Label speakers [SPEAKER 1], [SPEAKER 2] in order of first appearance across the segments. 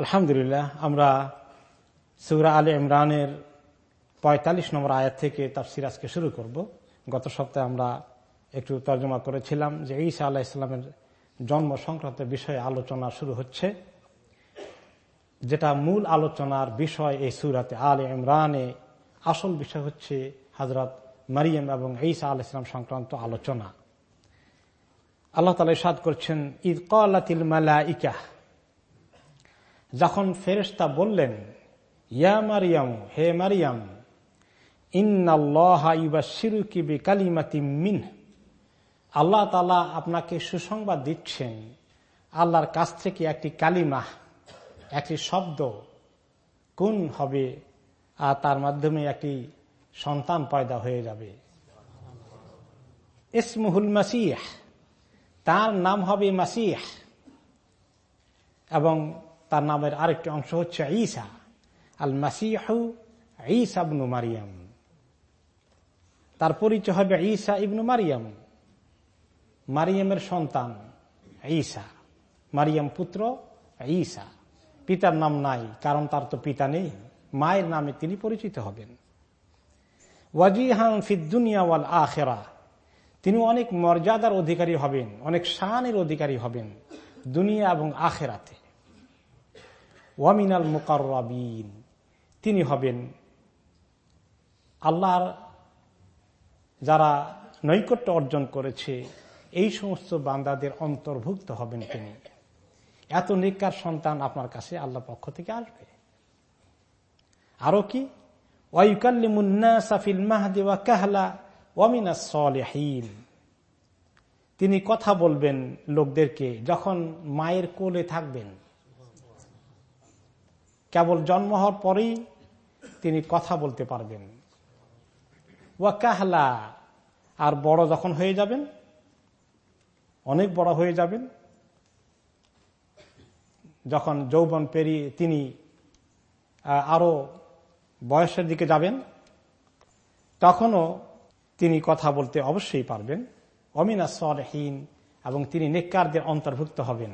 [SPEAKER 1] আলহামদুলিল্লাহ, আমরা সুরা আলী ইমরানের পঁয়তাল্লিশ নম্বর আয়াত থেকে তার সিরাজকে শুরু করব। গত সপ্তাহে আমরা একটু তর্জমা করেছিলাম যে ঈসা আল্লাহ ইসলামের জন্ম সংক্রান্ত বিষয়ে আলোচনা শুরু হচ্ছে, যেটা মূল আলোচনার বিষয় এই সুরাতে আলে ইমরানে। আসল বিষয় হচ্ছে হজরত মারিয়াম এবং ঈসা আল ইসলাম সংক্রান্ত আলোচনা। আল্লাহ তালা সাদ করছেন ঈদ কলাতিল মালা ইকা যখন ফেরেস্তা বললেন, ইয়া মারিয়াম, হে মারিয়াম আল্লাহ তালা আপনাকে সুসংবাদ দিচ্ছেন, আল্লাহর কাছ থেকে একটি কালিমা, একটি শব্দ, কোন হবে, আর তার মাধ্যমে একটি সন্তান পয়দা হয়ে যাবে। ইসমুহুল মাসিহ, তার নাম হবে মাসিহ। এবং তার নামের আরেকটি অংশ হচ্ছে ঈসা আল মাসিহু ঈসা ইবনু মারিয়াম। তার পরিচয় হবে ঈসা ইবনু মারিয়াম। মারিয়ামের সন্তান ঈসা। মারিয়াম পুত্র ঈসা। পিতার নাম নাই, কারণ তার তো পিতা নেই। মায়ের নামে তিনি পরিচিত হবেন। ওয়াজিহান ফিদ্দুনিয়া আখেরা। তিনি অনেক মর্যাদার অধিকারী হবেন, অনেক শানের অধিকারী হবেন দুনিয়া এবং আখেরাতে। ওয়ামিনাল মুকাররাবিন। তিনি হবেন আল্লাহর যারা নৈকট্য অর্জন করেছে, এই সমস্ত বান্দাদের অন্তর্ভুক্ত হবেন তিনি। এত নিকার সন্তান আপনার কাছে আল্লাহ পক্ষ থেকে আসবে। আরও কি? তিনি কথা বলবেন লোকদেরকে যখন মায়ের কোলে থাকবেন। কেবল জন্ম হওয়ার পরেই তিনি কথা বলতে পারবেন। ওয়া কাহলা, আর বড় যখন হয়ে যাবেন, অনেক বড় হয়ে যাবেন, যখন যৌবন পেরিয়ে তিনি আরও বয়সের দিকে যাবেন, তখনও তিনি কথা বলতে অবশ্যই পারবেন। অমিনা সরহীন এবং তিনি নেককারদের অন্তর্ভুক্ত হবেন।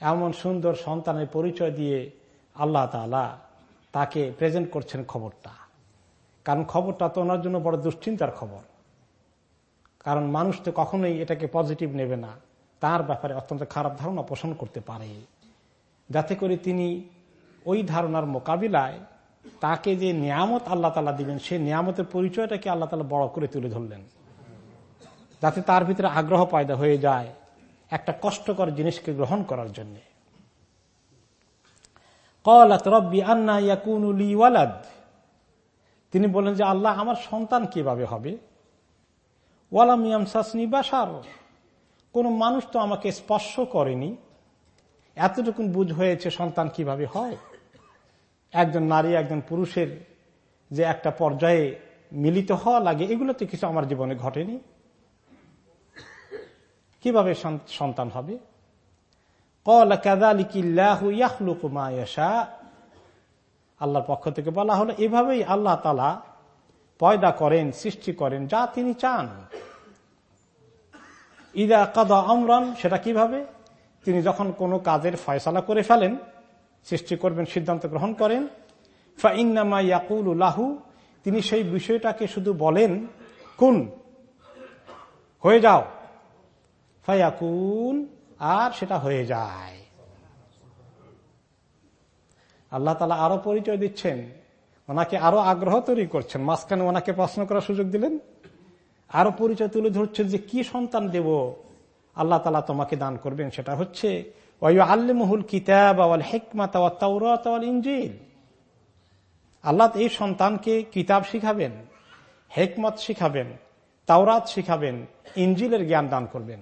[SPEAKER 1] এমন সুন্দর সন্তানের পরিচয় দিয়ে আল্লাহ তালা তাকে প্রেজেন্ট করছেন খবরটা। কারণ খবরটা তো ওনার জন্য বড় দুশ্চিন্তার খবর। কারণ মানুষ তো কখনোই এটাকে পজিটিভ নেবে না। তার ব্যাপারে অত্যন্ত খারাপ ধারণা পোষণ করতে পারে। যাতে করে তিনি ওই ধারণার মোকাবিলায় তাকে যে নিয়ামত আল্লাহ তালা দিবেন, সেই নিয়ামতের পরিচয়টাকে আল্লাহ তালা বড় করে তুলে ধরলেন। যাতে তার ভিতরে আগ্রহ পয়দা হয়ে যায়। একটা কষ্টকর জিনিসকে গ্রহণ করার জন্য। কলাত রব্বি আন্না ইয়াকুনুলি তিনি বলেন যে, আল্লাহ আমার সন্তান কীভাবে হবে? ওয়ালাম ইয়ামসাসনি বাসার কোন মানুষ তো আমাকে স্পর্শ করেনি। এতটুকুন বুঝ হয়েছে সন্তান কীভাবে হয়? একজন নারী, একজন পুরুষের যে একটা পর্যায়ে মিলিত হওয়া লাগে এগুলো তো কিছু আমার জীবনে ঘটেনি। কীভাবে সন্তান হবে? আল্লাহর পক্ষ থেকে বলা হলো, এভাবেই আল্লাহ তালা পয়দা করেন, সৃষ্টি করেন যা তিনি চান। ইদা কাদা আমরান, সেটা কীভাবে? তিনি যখন কোনো কাজের ফয়সালা করে ফেলেন, সৃষ্টি করবেন, সিদ্ধান্ত গ্রহণ করেন, ফাইন্নামা ইয়াকুল লাহু, তিনি সেই বিষয়টাকে শুধু বলেন, কোন, হয়ে যাও। ফায়াকুন, আর সেটা হয়ে যায়। আল্লাহ তালা আরও পরিচয় দিচ্ছেন। ওনাকে আরও আগ্রহ তৈরি করছেন। মাঝখানে ওনাকে প্রশ্ন করার সুযোগ দিলেন। আরও পরিচয় তুলে ধরছেন যে কি সন্তান দেব? আল্লাহ তালা তোমাকে দান করবেন। সেটা হচ্ছে কিতাব আওয়াল ইঞ্জিল আল্লাহ এই সন্তানকে কিতাব শিখাবেন, হেকমত শিখাবেন, তাওরাত শিখাবেন ইঞ্জিলের জ্ঞান দান করবেন।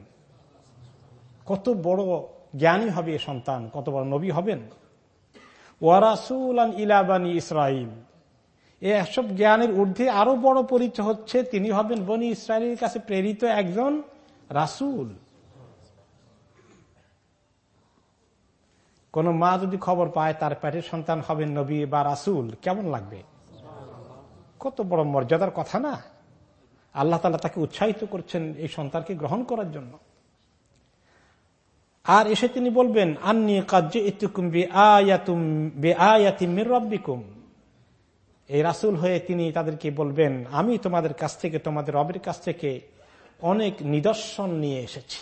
[SPEAKER 1] কত বড় জ্ঞানী হবে এ সন্তান, কত বড় নবী হবেন? ওয়ারাসুল ইলাবানী ইসরাইল এসব জ্ঞানের ঊর্ধ্বে আরও বড় পরিচয় হচ্ছে, তিনি হবেন বনি ইসরায়েলের কাছে প্রেরিত একজন রাসুল। কোন মা যদি খবর পায়, তার পেটের সন্তান হবেন নবী বা রাসুল, কেমন লাগবে? কত বড় মর্যাদার কথা না? আল্লাহ তালা তাকে উৎসাহিত করছেন এই সন্তানকে গ্রহণ করার জন্য। আর এসে তিনি বলবেন, আন্নি কার্য ইতুকুম রব্বিকুম। এই রাসুল হয়ে তিনি তাদেরকে বলবেন, আমি তোমাদের কাছ থেকে, তোমাদের রবের কাছ থেকে অনেক নিদর্শন নিয়ে এসেছি।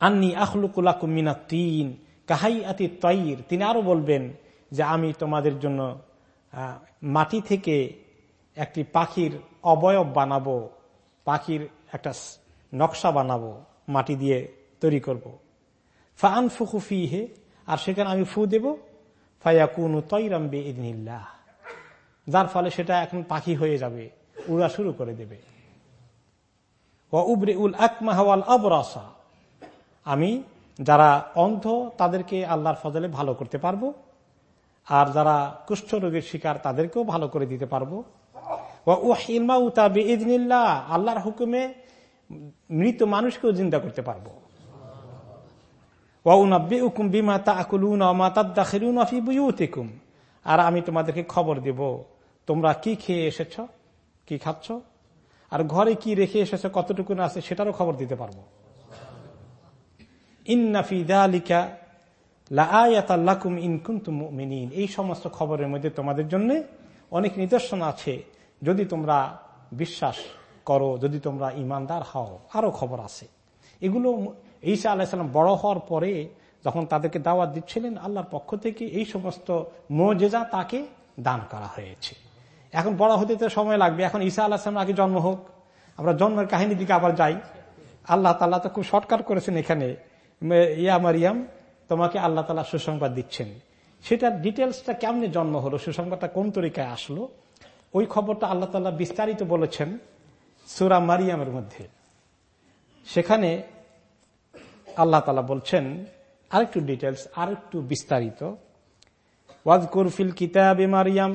[SPEAKER 1] আন্নি আখলুকুলাকুম মিনা তিন কাহাই আতি তৈর। তিনি আরও বলবেন যে, আমি তোমাদের জন্য মাটি থেকে একটি পাখির অবয়ব বানাবো। পাখির একটা নকশা বানাবো, মাটি দিয়ে তৈরি করব। ফান ফুকুফি হে আর সেখানে আমি ফু দেব। ফায়াকুন তৈরাম বে ইদিনিল্লাহ যার ফলে সেটা এখন পাখি হয়ে যাবে, উড়া শুরু করে দেবে। উবরে উল আকমা হওয়াল অবরাসা আমি যারা অন্ধ, তাদেরকে আল্লাহর ফজলে ভালো করতে পারব। আর যারা কুষ্ঠ রোগের শিকার, তাদেরকেও ভালো করে দিতে পারব। আল্লাহর হুকুমে মৃত মানুষকেও জিন্দা করতে পারব। আর আমি তোমাদেরকে খবর দেব, তোমরা কি খেয়ে এসেছ? কি খাচ্ছ? আর ঘরে কি রেখে এসেছ? কতটুকু আছে সেটারও খবর দিতে পারব। এই সমস্ত খবরের মধ্যে তোমাদের জন্য অনেক নিদর্শন আছে, যদি তোমরা বিশ্বাস করো, যদি তোমরা ইমানদার হও। আরও খবর আছে। এগুলো ঈসা আলাহিসাল্লাম বড় হওয়ার পরে যখন তাদেরকে দাওয়াত দিচ্ছিলেন, আল্লাহর পক্ষ থেকে এই সমস্ত মোজেজা তাকে দান করা হয়েছে। এখন বড় হতে তো সময় লাগবে। এখন ঈসা আল্লাহাম আগে জন্ম হোক। আমরা জন্মের কাহিনী দিকে আবার যাই। আল্লাহ তাল্লাহ তো খুব শর্টকাট করেছেন এখানে। ইয়া মারিয়াম, তোমাকে আল্লাহ তালা সুসংবাদ দিচ্ছেন। সেটার ডিটেলসটা কেমনে জন্ম হলো, সুসংবাদটা কোন তরিকায় আসলো, ওই খবরটা আল্লাহ তাল্লাহ বিস্তারিত বলেছেন। সুরা মারিয়ামের মধ্যে। সেখানে আল্লাহ তালা বলছেন, আরেকটু ডিটেলস আরেকটু বিস্তারিত। ওয়াজ কুরফিল কিতাবে মারিয়াম।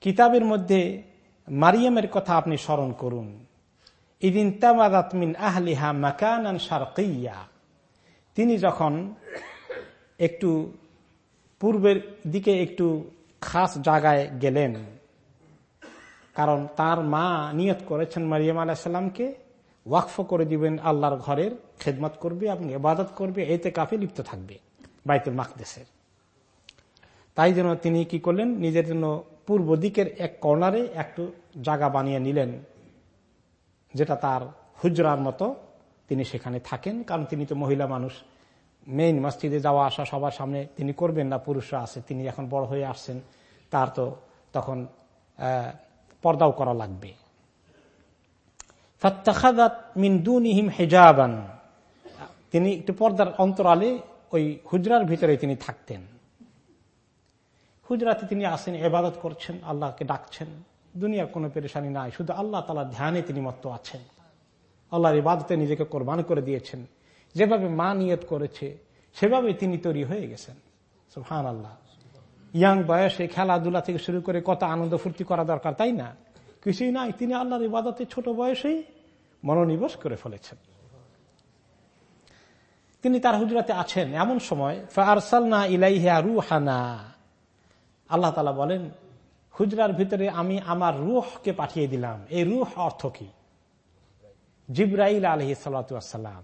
[SPEAKER 1] কিতাবের মধ্যে মারিয়ামের কথা আপনি স্মরণ করুন। ইদিন তামাদাতমিন আহলিহা মাকান সারকিয়া তিনি যখন একটু পূর্বের দিকে একটু খাস জায়গায় গেলেন কারণ তার মা নিয়ত করেছেন মারিয়াম আলাহিসাল্লামকে ওয়াকফ করে দিবেন আল্লাহর ঘরের, খেদমত করবে এবং এবাদত করবে, এতে কাফে লিপ্ত থাকবে বাইতুল মাকদেশের। তাই জন্য তিনি কি করলেন? নিজের জন্য পূর্ব দিকের এক কর্নারে একটু জায়গা বানিয়ে নিলেন, যেটা তার হুজরার মতো তিনি সেখানে থাকেন। কারণ তিনি তো মহিলা মানুষ মেইন মসজিদে যাওয়া আসা সবার সামনে তিনি করবেন না, পুরুষরা আছে, তিনি এখন বড় হয়ে আসছেন, তার তো তখন পর্দাও করা লাগবে। হেজাবান। তিনি একটু পর্দার অন্তরালে ওই হুজরার ভিতরে তিনি থাকতেন। হুজরাতে তিনি আসেন এবাদত করছেন, আল্লাহকে ডাকছেন। দুনিয়ার কোনো পেরেশানি নাই, শুধু আল্লাহ তালা ধ্যানে তিনি মত আছেন। আল্লাহর ইবাদতে নিজেকে কোরবান করে দিয়েছেন। যেভাবে মা নিয়ত করেছে সেভাবে তিনি তৈরি হয়ে গেছেন। হান আল্লাহ ইয়াং বয়সে খেলাধুলা থেকে শুরু করে কত আনন্দ ফুর্তি করা দরকার, তাই না? কিছুই নাই, তিনি আল্লাহর ইবাদতে ছোট বয়সেই মনোনিবেশ করে ফেলেছেন। তিনি তার হুজরাতে আছেন এমন সময় আল্লাহ তালা বলেন, হুজরার ভিতরে আমি আমার রুহকে পাঠিয়ে দিলাম। এই রুহ অর্থ কি? জিব্রাইল আলহি সাল্লাম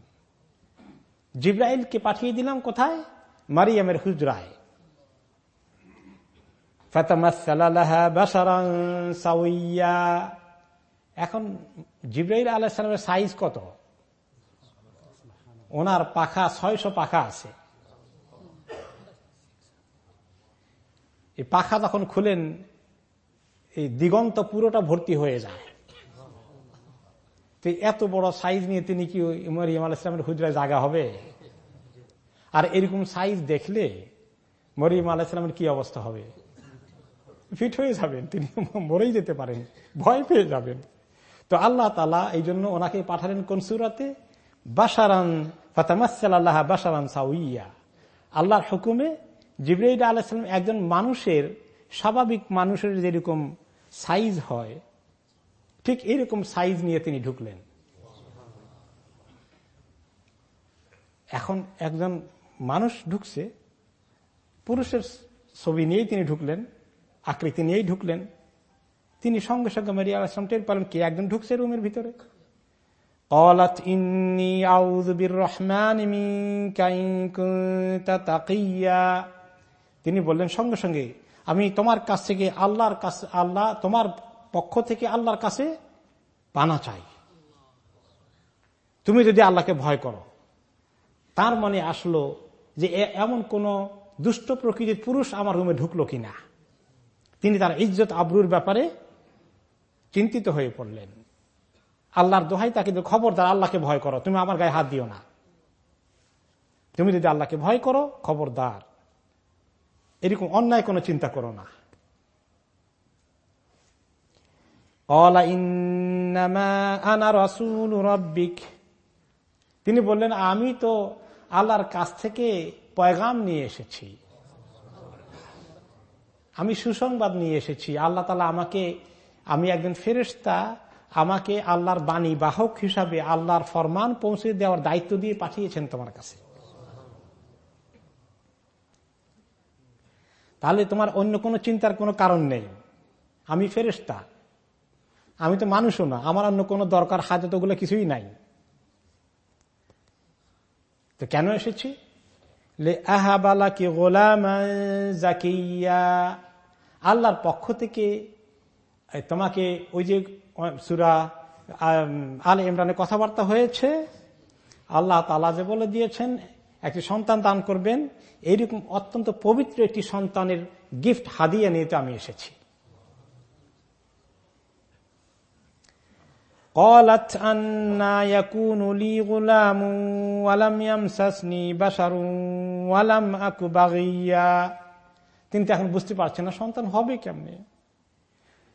[SPEAKER 1] জিব্রাইলকে পাঠিয়ে দিলাম কোথায়? মারিয়ামের হুজরায়। এখন জিব্রাইল আলাহিসামের সাইজ কত? ওনার পাখা ছয়শো পাখা আছে। এই পাখা যখন খুলেন, এই দিগন্ত পুরোটা ভর্তি হয়ে যায়। তো এত বড় সাইজ নিয়ে তিনি কি মরিয়াম আল ইসলামের হুজরা জায়গা হবে? আর এরকম সাইজ দেখলে মরিয়াম আল ইসলামের কি অবস্থা হবে? ফিট হয়ে যাবেন, তিনি মরেই যেতে পারেন, ভয় পেয়ে যাবেন। তো আল্লাহ তালা এই জন্য ওনাকে পাঠালেন কোন সুরাতে? বাসারান ফাতামাসাল্লাহ বাসারান সাউইয়া আল্লাহর হুকুমে জিব্রাইল আলাহিসাম একজন মানুষের, স্বাভাবিক মানুষের যেরকম সাইজ হয়, ঠিক এরকম সাইজ নিয়ে তিনি ঢুকলেন। এখন একজন মানুষ ঢুকছে, পুরুষের ছবি নিয়েই তিনি ঢুকলেন। আকৃতি নিয়েই ঢুকলেন তিনি সঙ্গে সঙ্গে মেরিয়া আসলাম টের পেলেন কে একজন ঢুকছে রুমের ভিতরে قالت إني أعوذ بالرحمن منك إن كنت تقيا তিনি বললেন সঙ্গে সঙ্গে আমি তোমার কাছ থেকে আল্লাহর কাছে আল্লাহ তোমার পক্ষ থেকে আল্লাহর কাছে পানা চাই তুমি যদি আল্লাহকে ভয় করো তার মানে আসলো যে এমন কোন দুষ্ট প্রকৃতির পুরুষ আমার রুমে ঢুকলো কিনা তিনি তার ইজ্জত আবরুর ব্যাপারে চিন্তিত হয়ে পড়লেন। আল্লাহর দোহাই তাকে খবরদার আল্লাহকে ভয় করো। তুমি আমার গায়ে হাত দিও না। তুমি যদি আল্লাহকে ভয় করো, খবরদার। এরকম অন্যায় কোনো চিন্তা করো না। তিনি বললেন, আমি তো আল্লাহর কাছ থেকে পয়গাম নিয়ে এসেছি। আমি সুসংবাদ নিয়ে এসেছি। আল্লাহ তালা আমাকে, আমি একজন ফেরেস্তা আমাকে আল্লাহর বাণী বাহক হিসাবে আল্লাহর ফরমান পৌঁছে দেওয়ার দায়িত্ব দিয়ে পাঠিয়েছেন তোমার কাছে। তাহলে তোমার অন্য কোনো চিন্তার কোনো কারণ নেই। আমি ফেরেস্তা আমি তো মানুষও না, আমার অন্য কোনো দরকার, হাজত ওগুলো কিছুই নাই। তো কেন এসেছি? আল্লাহর পক্ষ থেকে তোমাকে ওই যে সুরা আল ইমরানের কথাবার্তা হয়েছে আল্লাহ তালা যে বলে দিয়েছেন একটি সন্তান দান করবেন এইরকম অত্যন্ত পবিত্র একটি সন্তানের গিফট হাদিয়ে নিয়ে আমি এসেছি قالت أنا يكون لي غلام ولم يمسسني بشر ولم أك بغيا তিনি তো এখন বুঝতে পারছেন না, সন্তান হবে কেমনে?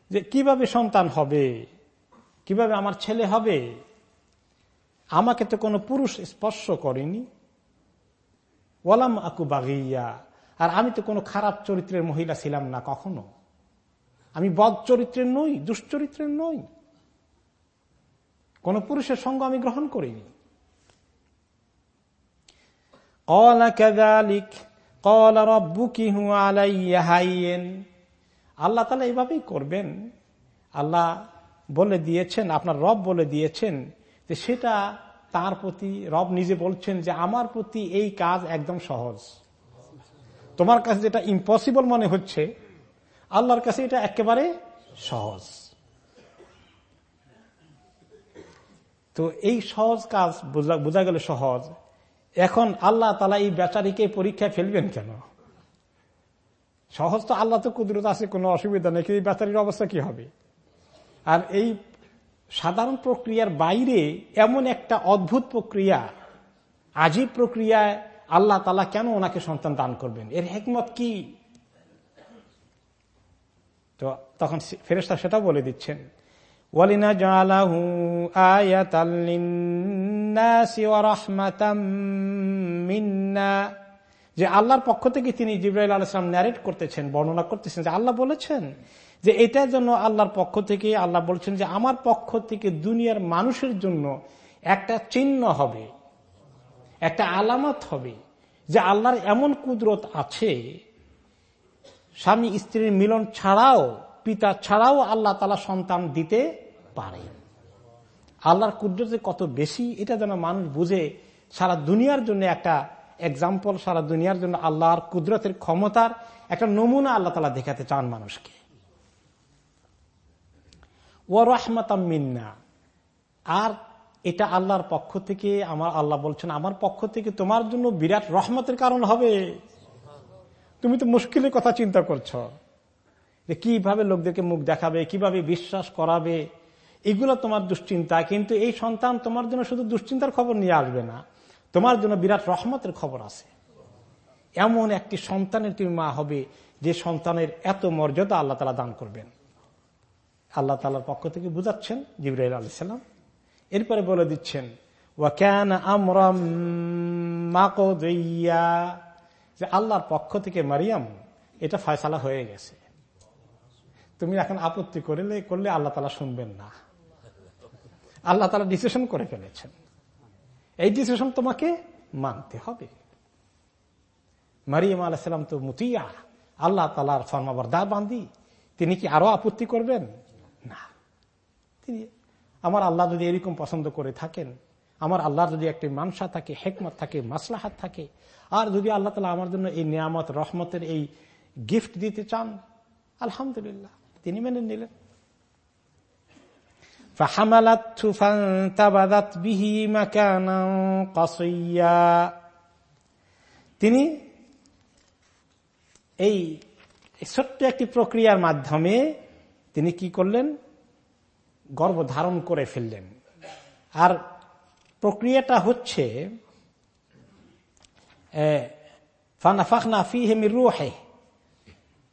[SPEAKER 1] যে কীভাবে সন্তান হবে? কীভাবে আমার ছেলে হবে? আমাকে তো কোনো পুরুষ স্পর্শ করেনি। ওয়ালাম আকু বাগিয়া। আর আমি তো কোনো খারাপ চরিত্রের মহিলা ছিলাম না কখনো। আমি বদ চরিত্রের নই, দুশ্চরিত্রের নই। কোন পুরুষের সঙ্গ আমি গ্রহণ করিনি। আল্লাহ তালা এইভাবেই করবেন। আল্লাহ বলে দিয়েছেন, আপনার রব বলে দিয়েছেন যে সেটা তার প্রতি, রব নিজে বলছেন যে আমার প্রতি এই কাজ একদম সহজ। তোমার কাছে যেটা ইম্পসিবল মনে হচ্ছে, আল্লাহর কাছে এটা একেবারে সহজ। তো এই সহজ কাজ বোঝা গেল সহজ। এখন আল্লাহ তালা এই বেচারিকে পরীক্ষায় ফেলবেন কেন? সহজ তো আল্লাহ তো কুদরত আছে, কোনো অসুবিধা নেই, কিন্তু এই বেচারির অবস্থা কি হবে? আর এই সাধারণ প্রক্রিয়ার বাইরে এমন একটা অদ্ভুত প্রক্রিয়া, আজীব প্রক্রিয়ায় আল্লাহ তালা কেন ওনাকে সন্তান দান করবেন? এর হেকমত কি? তো তখন ফেরেস্তা সেটা বলে দিচ্ছেন যে আল্লাহর পক্ষ থেকে তিনি জিব্রাইল আলাইসলাম ন্যারেট করতেছেন, বর্ণনা করতেছেন যে আল্লাহ বলেছেন যে এটার জন্য আল্লাহর পক্ষ থেকে, আল্লাহ বলছেন যে আমার পক্ষ থেকে দুনিয়ার মানুষের জন্য একটা চিহ্ন হবে, একটা আলামত হবে যে আল্লাহর এমন কুদরত আছে, স্বামী স্ত্রীর মিলন ছাড়াও, পিতা ছাড়াও আল্লাহ তালা সন্তান দিতে পারে। আল্লাহর কুদরতে কত বেশি, এটা যেন মানুষ বুঝে সারা দুনিয়ার জন্য একটা এক্সাম্পল সারা দুনিয়ার জন্য আল্লাহর কুদরতের ক্ষমতার একটা নমুনা আল্লাহ তালা দেখাতে চান মানুষকে। ও রহমাতাম্মিন্না আর এটা আল্লাহর পক্ষ থেকে আমার, আল্লাহ বলছেন, আমার পক্ষ থেকে তোমার জন্য বিরাট রহমতের কারণ হবে। তুমি তো মুশকিলের কথা চিন্তা করছ। যে কীভাবে লোকদেরকে মুখ দেখাবে, কীভাবে বিশ্বাস করাবে এগুলো তোমার দুশ্চিন্তা, কিন্তু এই সন্তান তোমার জন্য শুধু দুশ্চিন্তার খবর নিয়ে আসবে না। তোমার জন্য বিরাট রহমতের খবর আছে। এমন একটি সন্তানের তুমি মা হবে যে সন্তানের এত মর্যাদা আল্লাহ তালা দান করবেন। আল্লাহ তালার পক্ষ থেকে বুঝাচ্ছেন জিব্রাহ আলাইসাল্লাম এরপরে বলে দিচ্ছেন ওয়াকান আমরাম যে আল্লাহর পক্ষ থেকে মারিয়াম, এটা ফয়সালা হয়ে গেছে। তুমি এখন আপত্তি করলে করলে আল্লাহ তালা শুনবেন না। আল্লাহ তালা ডিসিশন করে ফেলেছেন। এই ডিসিশন তোমাকে মানতে হবে। মারিয়াম আলাহিসাম তো মুতিয়া। আল্লাহ তালার ফর্মাবরদার বান্দি। তিনি কি আরও আপত্তি করবেন? না। তিনি, আমার আল্লাহ যদি এরকম পছন্দ করে থাকেন, আমার আল্লাহর যদি একটি মানসা থাকে, হেকমত থাকে, মাসলাহাত থাকে, আর যদি আল্লাহ তালা আমার জন্য এই নিয়ামত, রহমতের এই গিফট দিতে চান, আলহামদুলিল্লাহ, তিনি মেনে নিলেন। তিনি এই ছোট্ট একটি প্রক্রিয়ার মাধ্যমে তিনি কি করলেন? গর্ভ ধারণ করে ফেললেন। আর প্রক্রিয়াটা হচ্ছে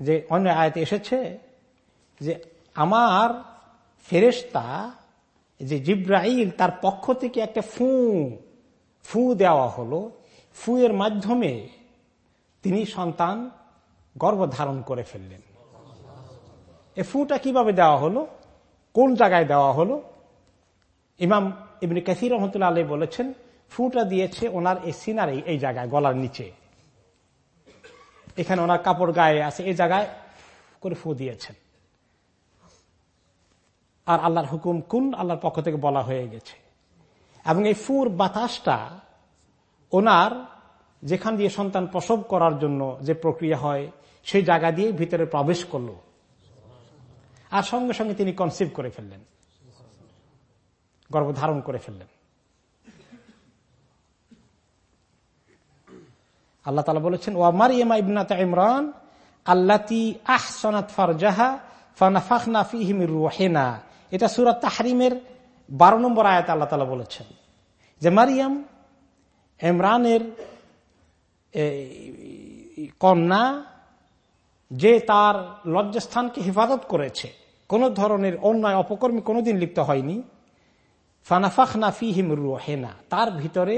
[SPEAKER 1] যে অন্য আয়তে এসেছে যে আমার ফেরেস্তা যে জিব্রাহিল তার পক্ষ থেকে একটা ফু ফু দেওয়া হলো। ফু এর মাধ্যমে তিনি সন্তান গর্ভ ধারণ করে ফেললেন। এ ফুটা কীভাবে দেওয়া হলো? কোন জায়গায় দেওয়া হলো? ইমাম ইবনে কাসির রহমতুল্লাহ আলী বলেছেন, ফুটা দিয়েছে ওনার এই সিনারে, এই জায়গায়, গলার নিচে। এখানে ওনার কাপড় গায়ে আছে, এই জায়গায় করে ফু দিয়েছেন। আর আল্লাহর হুকুম কোন আল্লাহর পক্ষ থেকে বলা হয়ে গেছে? এবং এই ফুর বাতাসটা ওনার যেখান দিয়ে সন্তান প্রসব করার জন্য যে প্রক্রিয়া হয়, সেই জায়গা দিয়ে ভিতরে প্রবেশ করল। আর সঙ্গে সঙ্গে তিনি কনসিভ করে ফেললেন। গর্ভধারণ করে ফেললেন। আল্লাহ তালা বলেছেন ও মারিয়ামা ইবনাত ইমরান আল্লাতি আহসনাত ফারজাহা ফানাফাখনা ফিহিমির রুহেনা। এটা সুরাত তাহরিমের বারো নম্বর আয়াত আল্লাহ তালা বলেছেন যে মারিয়াম ইমরানের কন্যা যে তার লজ্জাস্থানকে হেফাজত করেছে, কোন ধরনের অন্যায় অপকর্মী কোনোদিন লিপ্ত হয়নি, ফানাফাখনা ফিহিম রুহেনা, তার ভিতরে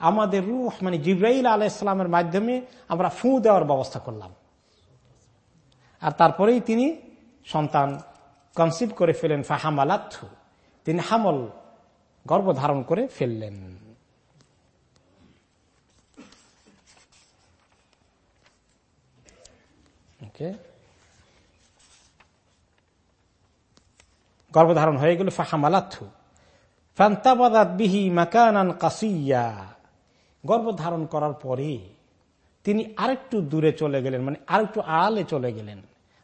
[SPEAKER 1] আমাদের রুহ মানে জিব্রাইল আলাহ ইসলামের মাধ্যমে আমরা ফু দেওয়ার ব্যবস্থা করলাম। আর তারপরেই তিনি সন্তান কনসিভ করে ফেলেন ফাহামালাথু তিনি হামল গর্ভ ধারণ করে ফেললেন। গর্ভধারণ হয়ে গেল ফাহামালাথু ফান্তাবাদাত বিহি মাকানান কাসিয়া। গর্ভধারণ করার পরে তিনি আরেকটু দূরে চলে গেলেন মানে আরেকটু আড়ালে চলে গেলেন।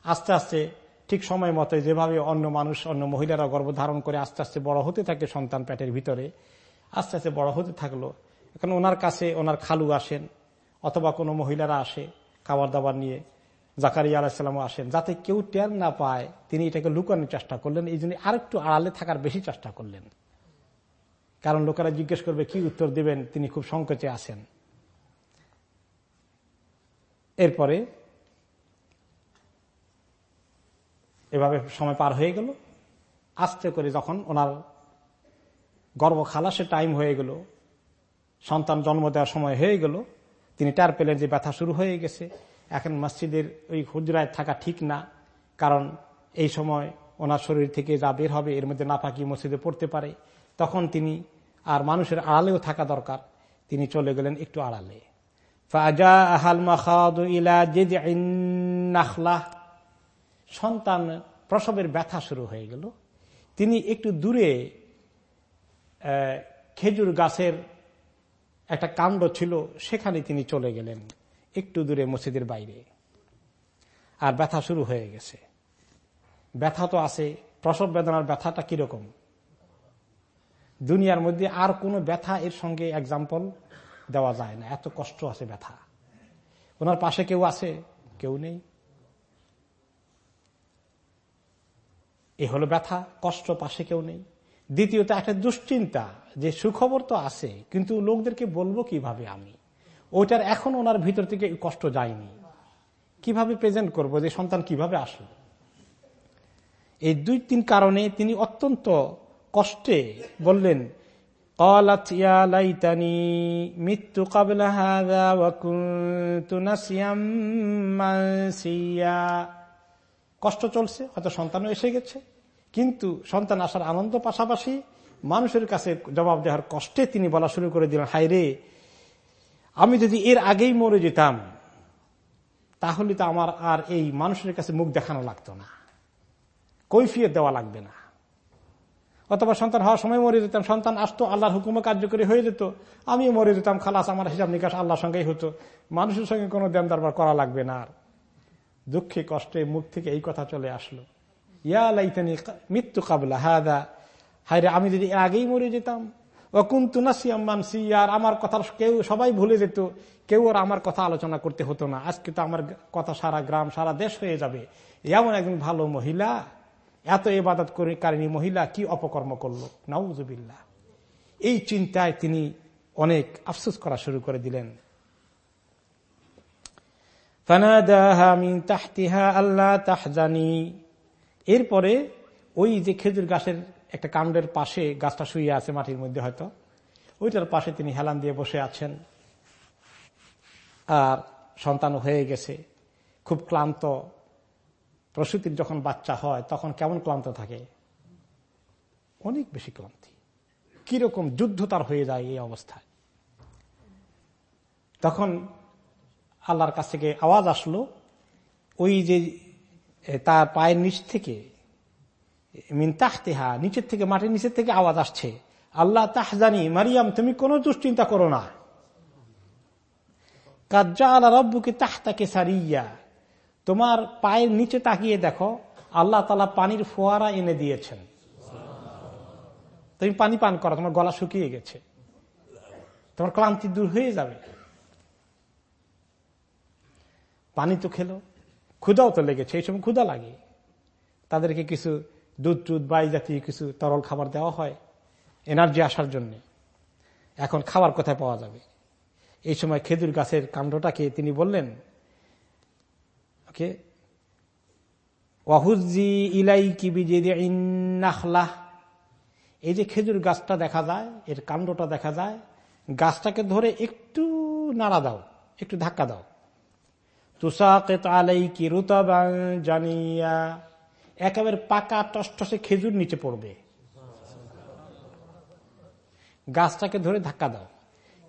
[SPEAKER 1] আস্তে আস্তে ঠিক সময় মতো যেভাবে অন্য মানুষ, অন্য মহিলারা গর্ভধারণ করে আস্তে আস্তে বড় হতে থাকে সন্তান পেটের ভিতরে, আস্তে আস্তে বড় হতে থাকল, এখন ওনার কাছে ওনার খালু আসেন অথবা কোনো মহিলারা আসে খাবার দাবার নিয়ে, জাকারিয়া আলাহিসাল্লামও আসেন, যাতে কেউ টের না পায় তিনি এটাকে লুকানোর চেষ্টা করলেন, এই জন্য আরেকটু আড়ালে থাকার বেশি চেষ্টা করলেন। কারণ লোকেরা জিজ্ঞেস করবে, কি উত্তর দেবেন? তিনি খুব সংকোচে আসেন এরপরে এভাবে সময় পার হয়ে গেল। আস্তে করে যখন ওনার গর্ব খালাসের টাইম হয়ে গেল, সন্তান জন্ম দেওয়ার সময় হয়ে গেল, তিনি টার পেলেন যে ব্যথা শুরু হয়ে গেছে। এখন মসজিদের ওই হুজরায় থাকা ঠিক না, কারণ এই সময় ওনার শরীর থেকে যা বের হবে এর মধ্যে নাপাকি মসজিদে পড়তে পারে। তখন তিনি আর মানুষের আড়ালেও থাকা দরকার। তিনি চলে গেলেন একটু আড়ালে। সন্তান প্রসবের ব্যথা শুরু হয়ে গেল। তিনি একটু দূরে খেজুর গাছের একটা কাণ্ড ছিল, সেখানে তিনি চলে গেলেন, একটু দূরে মসজিদের বাইরে। আর ব্যথা শুরু হয়ে গেছে। ব্যথা তো আছে, প্রসব বেদনার ব্যথাটা কীরকম? দুনিয়ার মধ্যে আর কোনো ব্যথা এর সঙ্গে এক্সাম্পল দেওয়া যায় না। এত কষ্ট আছে ব্যথা। ওনার পাশে কেউ আছে? কেউ নেই। এ হলো ব্যথা, কষ্ট, পাশে কেউ নেই। দ্বিতীয়ত, একটা দুশ্চিন্তা, যে সুখবর তো আছে, কিন্তু লোকদেরকে বলব কীভাবে আমি? ওইটার এখন ওনার ভিতর থেকে কষ্ট যায়নি। কীভাবে প্রেজেন্ট করব, যে সন্তান কীভাবে আসলো? এই দুই, তিন কারণে তিনি অত্যন্ত কষ্টে বললেন মৃত্যু কষ্ট চলছে, হয়তো সন্তানও এসে গেছে। কিন্তু সন্তান আসার আনন্দ পাশাপাশি মানুষের কাছে জবাব দেওয়ার কষ্টে তিনি বলা শুরু করে দিলেন হাই রে, আমি যদি এর আগেই মরে যেতাম, তাহলে তো আমার আর এই মানুষের কাছে মুখ দেখানো লাগতো না। কৈফিয়ত দেওয়া লাগবে না। অথবা সন্তান হওয়ার সময় মরে যেতাম, সন্তান আসতো, আল্লাহর হুকুমে কার্যকরী হয়ে যেত। আমিও মরে যেতাম, খালাস আমার হিসাব নিকাশ আল্লাহর সঙ্গেই হতো। মানুষের সঙ্গে কোনো দেন দরবার করা লাগবে না আর। দুঃখে, কষ্টে, মুখ থেকে এই কথা চলে আসলো। ইয়া লাইতানি মৃত্যু কাবলা, হাদা, হায়রে, আমি যদি আগেই মরে যেতাম অকুন্তু নাসিয়াম্মানসি আর আমার কথা কেউ, সবাই ভুলে যেত, কেউ আর আমার কথা আলোচনা করতে হতো না। আজকে তো আমার কথা সারা গ্রাম, সারা দেশ হয়ে যাবে। এমন একজন ভালো মহিলা, এত এবাদত করে কারিনী মহিলা কি অপকর্ম করল? নাউজুবিল্লা এই চিন্তায় তিনি অনেক আফসোস করা শুরু করে দিলেন। এরপরে ওই যে খেজুর গাছের একটা কাণ্ডের পাশে গাছটা শুয়ে আছে মাটির মধ্যে হয়তো, ওইটার পাশে তিনি হেলান দিয়ে বসে আছেন। আর সন্তান হয়ে গেছে, খুব ক্লান্ত। প্রসূতির যখন বাচ্চা হয়, তখন কেমন ক্লান্ত থাকে? অনেক বেশি ক্লান্তি। কীরকম যুদ্ধ তার হয়ে যায় এই অবস্থায়। তখন আল্লাহর কাছ থেকে আওয়াজ আসলো, ওই যে তার পায়ের নিচ থেকে, মিন তাহতেহা, নিচের থেকে, মাটির নিচের থেকে আওয়াজ আসছে। আল্লাহ তাহজানি, মারিয়াম, তুমি কোনো দুশ্চিন্তা করো না। কাজ্জা আল্লাহ রব্বুকে তাহতাকে সারিয়া, তোমার পায়ের নিচে তাকিয়ে দেখো, আল্লাহ তালা পানির ফোয়ারা এনে দিয়েছেন। তুমি পানি পান করো, তোমার গলা শুকিয়ে গেছে। তোমার ক্লান্তি দূর হয়ে যাবে। পানি তো খেলো ক্ষুদাও তো লেগেছে, এই সময় ক্ষুদা লাগে। তাদেরকে কিছু দুধ টুধ বাই জাতীয় কিছু তরল খাবার দেওয়া হয় এনার্জি আসার জন্য। এখন খাবার কোথায় পাওয়া যাবে? এই সময় খেজুর গাছের কাণ্ডটাকে তিনি বললেন, ওকে ওয়াহুজি ইলাই নাখলাহ এই যে খেজুর গাছটা দেখা যায়, এর কাণ্ডটা দেখা যায়, গাছটাকে ধরে একটু নাড়া দাও, একটু ধাক্কা দাও। কি জানিয়া, একেবারে পাকা টসটসে খেজুর নিচে পড়বে। গাছটাকে ধরে ধাক্কা দাও।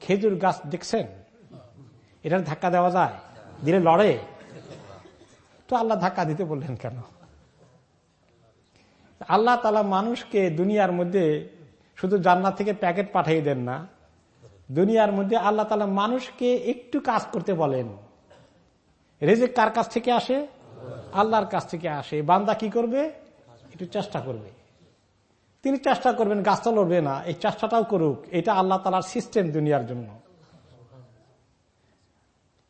[SPEAKER 1] খেজুর গাছ দেখছেন? এটার ধাক্কা দেওয়া যায়? দিলে লড়ে? তো আল্লাহ ধাক্কা দিতে বললেন কেন? আল্লাহ তালা মানুষকে দুনিয়ার মধ্যে শুধু জান্নাত থেকে প্যাকেট পাঠিয়ে দেন না, দুনিয়ার মধ্যে আল্লাহ তালা মানুষকে একটু কাজ করতে বলেন। রেজেক কার কাছ থেকে আসে? আল্লাহর কাছ থেকে আসে। বান্দা কি করবে? একটু চেষ্টা করবে। তিনি চেষ্টা করবেন গাছটা লড়বে না। এই চেষ্টাটাও করুক। এটা আল্লাহ তালার সিস্টেম দুনিয়ার জন্য।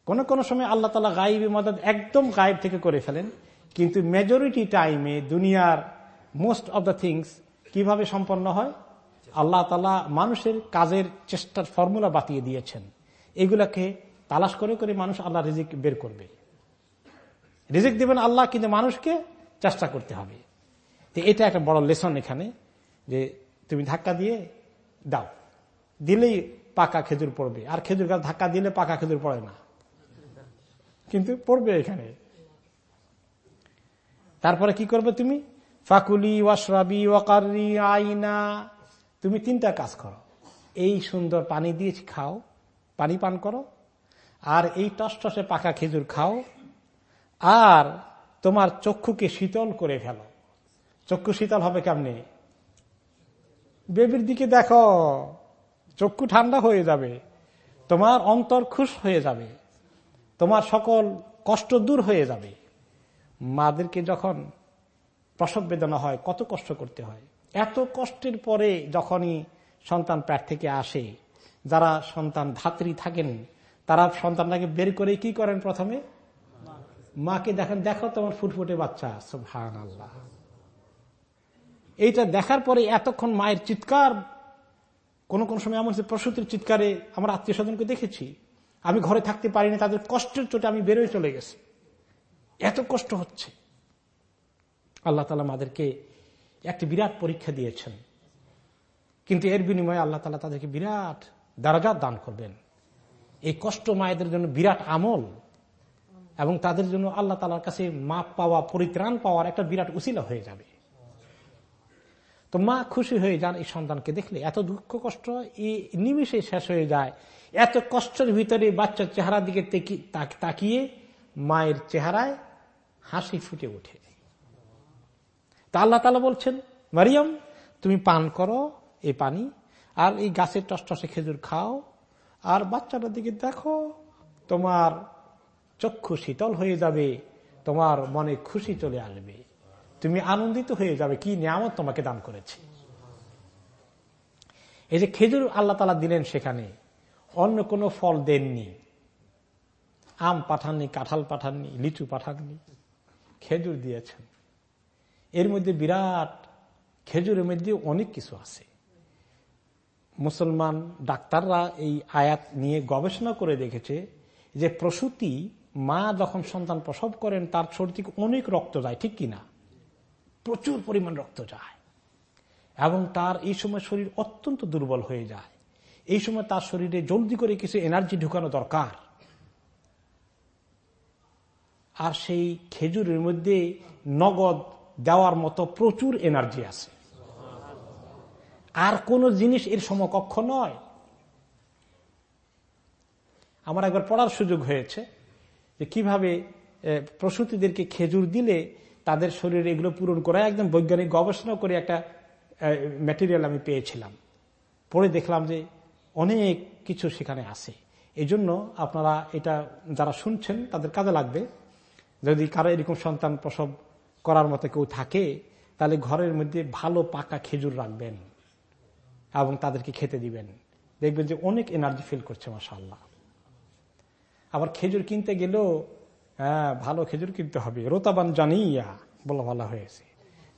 [SPEAKER 1] কোন কোন সময় আল্লাহ তালা গাইবি মদত একদম গায়েব থেকে করে ফেলেন, কিন্তু মেজরিটি টাইমে দুনিয়ার মোস্ট অব দ্য থিংস কীভাবে সম্পন্ন হয়? আল্লাহ তালা মানুষের কাজের চেষ্টার ফর্মুলা বাতিয়ে দিয়েছেন। এগুলাকে তালাশ করে করে মানুষ আল্লাহ রিজিক বের করবে। রিজিক দিবেন আল্লাহ, কিন্তু মানুষকে চেষ্টা করতে হবে। তো এটা একটা বড় লেসন এখানে, যে তুমি ধাক্কা দিয়ে দাও। দিলেই পাকা খেজুর পড়বে। আর খেজুর গাছ ধাক্কা দিলে পাকা খেজুর পড়ে না। কিন্তু পড়বে এখানে। তারপরে কি করবে তুমি? ফাকুলি ওয়াসরাবি ওয়াকারি আইনা। তুমি তিনটা কাজ করো। এই সুন্দর পানি দিয়ে খাও, পানি পান করো। আর এই টসটসে পাকা খেজুর খাও। আর তোমার চক্ষুকে শীতল করে ফেলো। চক্ষু শীতল হবে কেমনি? বেবির দিকে দেখো, চক্ষু ঠান্ডা হয়ে যাবে, তোমার অন্তর খুশ হয়ে যাবে, তোমার সকল কষ্ট দূর হয়ে যাবে। মাদেরকে যখন প্রসব বেদনা হয়, কত কষ্ট করতে হয়। এত কষ্টের পরে যখনই সন্তান প্যাট থেকে আসে, যারা সন্তান ধাত্রী থাকেন, তারা সন্তানটাকে বের করে কি করেন প্রথমে? মাকে দেখেন, দেখো তোমার ফুটফুটে বাচ্চা সুহান আল্লাহ এইটা দেখার পরে এতক্ষণ মায়ের চিৎকার, কোন কোন সময় আমার প্রসূতির চিৎকারে আমার আত্মীয় স্বজনকে দেখেছি। আমি ঘরে থাকতে পারিনি, তাদের কষ্টের চোটে আমি বেরোয় চলে গেছি। এত কষ্ট হচ্ছে। আল্লাহ তালা আমাদেরকে একটি বিরাট পরীক্ষা দিয়েছেন। কিন্তু এর বিনিময়ে আল্লাহ তালা তাদেরকে বিরাট দারাজাত দান করবেন। এই কষ্ট মায়েদের জন্য বিরাট আমল। এবং তাদের জন্য আল্লাহ তালার কাছে মাপ পাওয়া, পরিত্রাণ পাওয়ার একটা বিরাট উচিলা হয়ে যাবে। তো মা খুশি হয়ে যান এই সন্তানকে দেখলে। এত দুঃখ কষ্ট এই নিমিশে শেষ হয়ে যায়। এত কষ্টের ভিতরে বাচ্চার চেহারা দিকে তাকিয়ে মায়ের চেহারায় হাসি ফুটে ওঠে। তা আল্লাহ তালা বলছেন, মারিয়াম, তুমি পান করো এই পানি, আর এই গাছের টসটসে খেজুর খাও, আর বাচ্চাটার দিকে দেখো তোমার চক্ষু শীতল হয়ে যাবে, তোমার মনে খুশি চলে আসবে। তুমি আনন্দিত হয়ে যাবে, কি নিয়ামত তোমাকে দান করেছে। এই যে খেজুর আল্লাহ তালা দিলেন সেখানে, অন্য কোনো ফল দেননি। আম পাঠাননি, কাঁঠাল পাঠাননি, লিচু পাঠাননি, খেজুর দিয়েছেন। এর মধ্যে বিরাট খেজুরের মধ্যে অনেক কিছু আছে। মুসলমান ডাক্তাররা এই আয়াত নিয়ে গবেষণা করে দেখেছে যে প্রসূতি মা যখন সন্তান প্রসব করেন, তার শরীর অনেক রক্ত যায়, ঠিক কিনা? প্রচুর পরিমাণ রক্ত যায়। এবং তার এই সময় শরীর অত্যন্ত দুর্বল হয়ে যায়। এই সময় তার শরীরে জলদি করে কিছু এনার্জি ঢুকানো দরকার। আর সেই খেজুরের মধ্যে নগদ দেওয়ার মতো প্রচুর এনার্জি আছে। আর কোন জিনিস এর সমকক্ষ নয়। আমার একবার পড়ার সুযোগ হয়েছে। যে কীভাবে প্রসূতিদেরকে খেজুর দিলে তাদের শরীরে এগুলো পূরণ করা একদম বৈজ্ঞানিক গবেষণা করে একটা ম্যাটেরিয়াল আমি পেয়েছিলাম। পড়ে দেখলাম যে অনেক কিছু সেখানে আছে। এই জন্য আপনারা এটা যারা শুনছেন, তাদের কাজে লাগবে। যদি কারও এরকম সন্তান প্রসব করার মতো কেউ থাকে, তাহলে ঘরের মধ্যে ভালো পাকা খেজুর রাখবেন এবং তাদেরকে খেতে দিবেন। দেখবেন যে অনেক এনার্জি ফিল করছে মাসা আবার খেজুর কিনতে গেলেও হ্যাঁ ভালো খেজুর কিনতে হবে। রোতাবান জানিয়া, বলা বলা হয়েছে,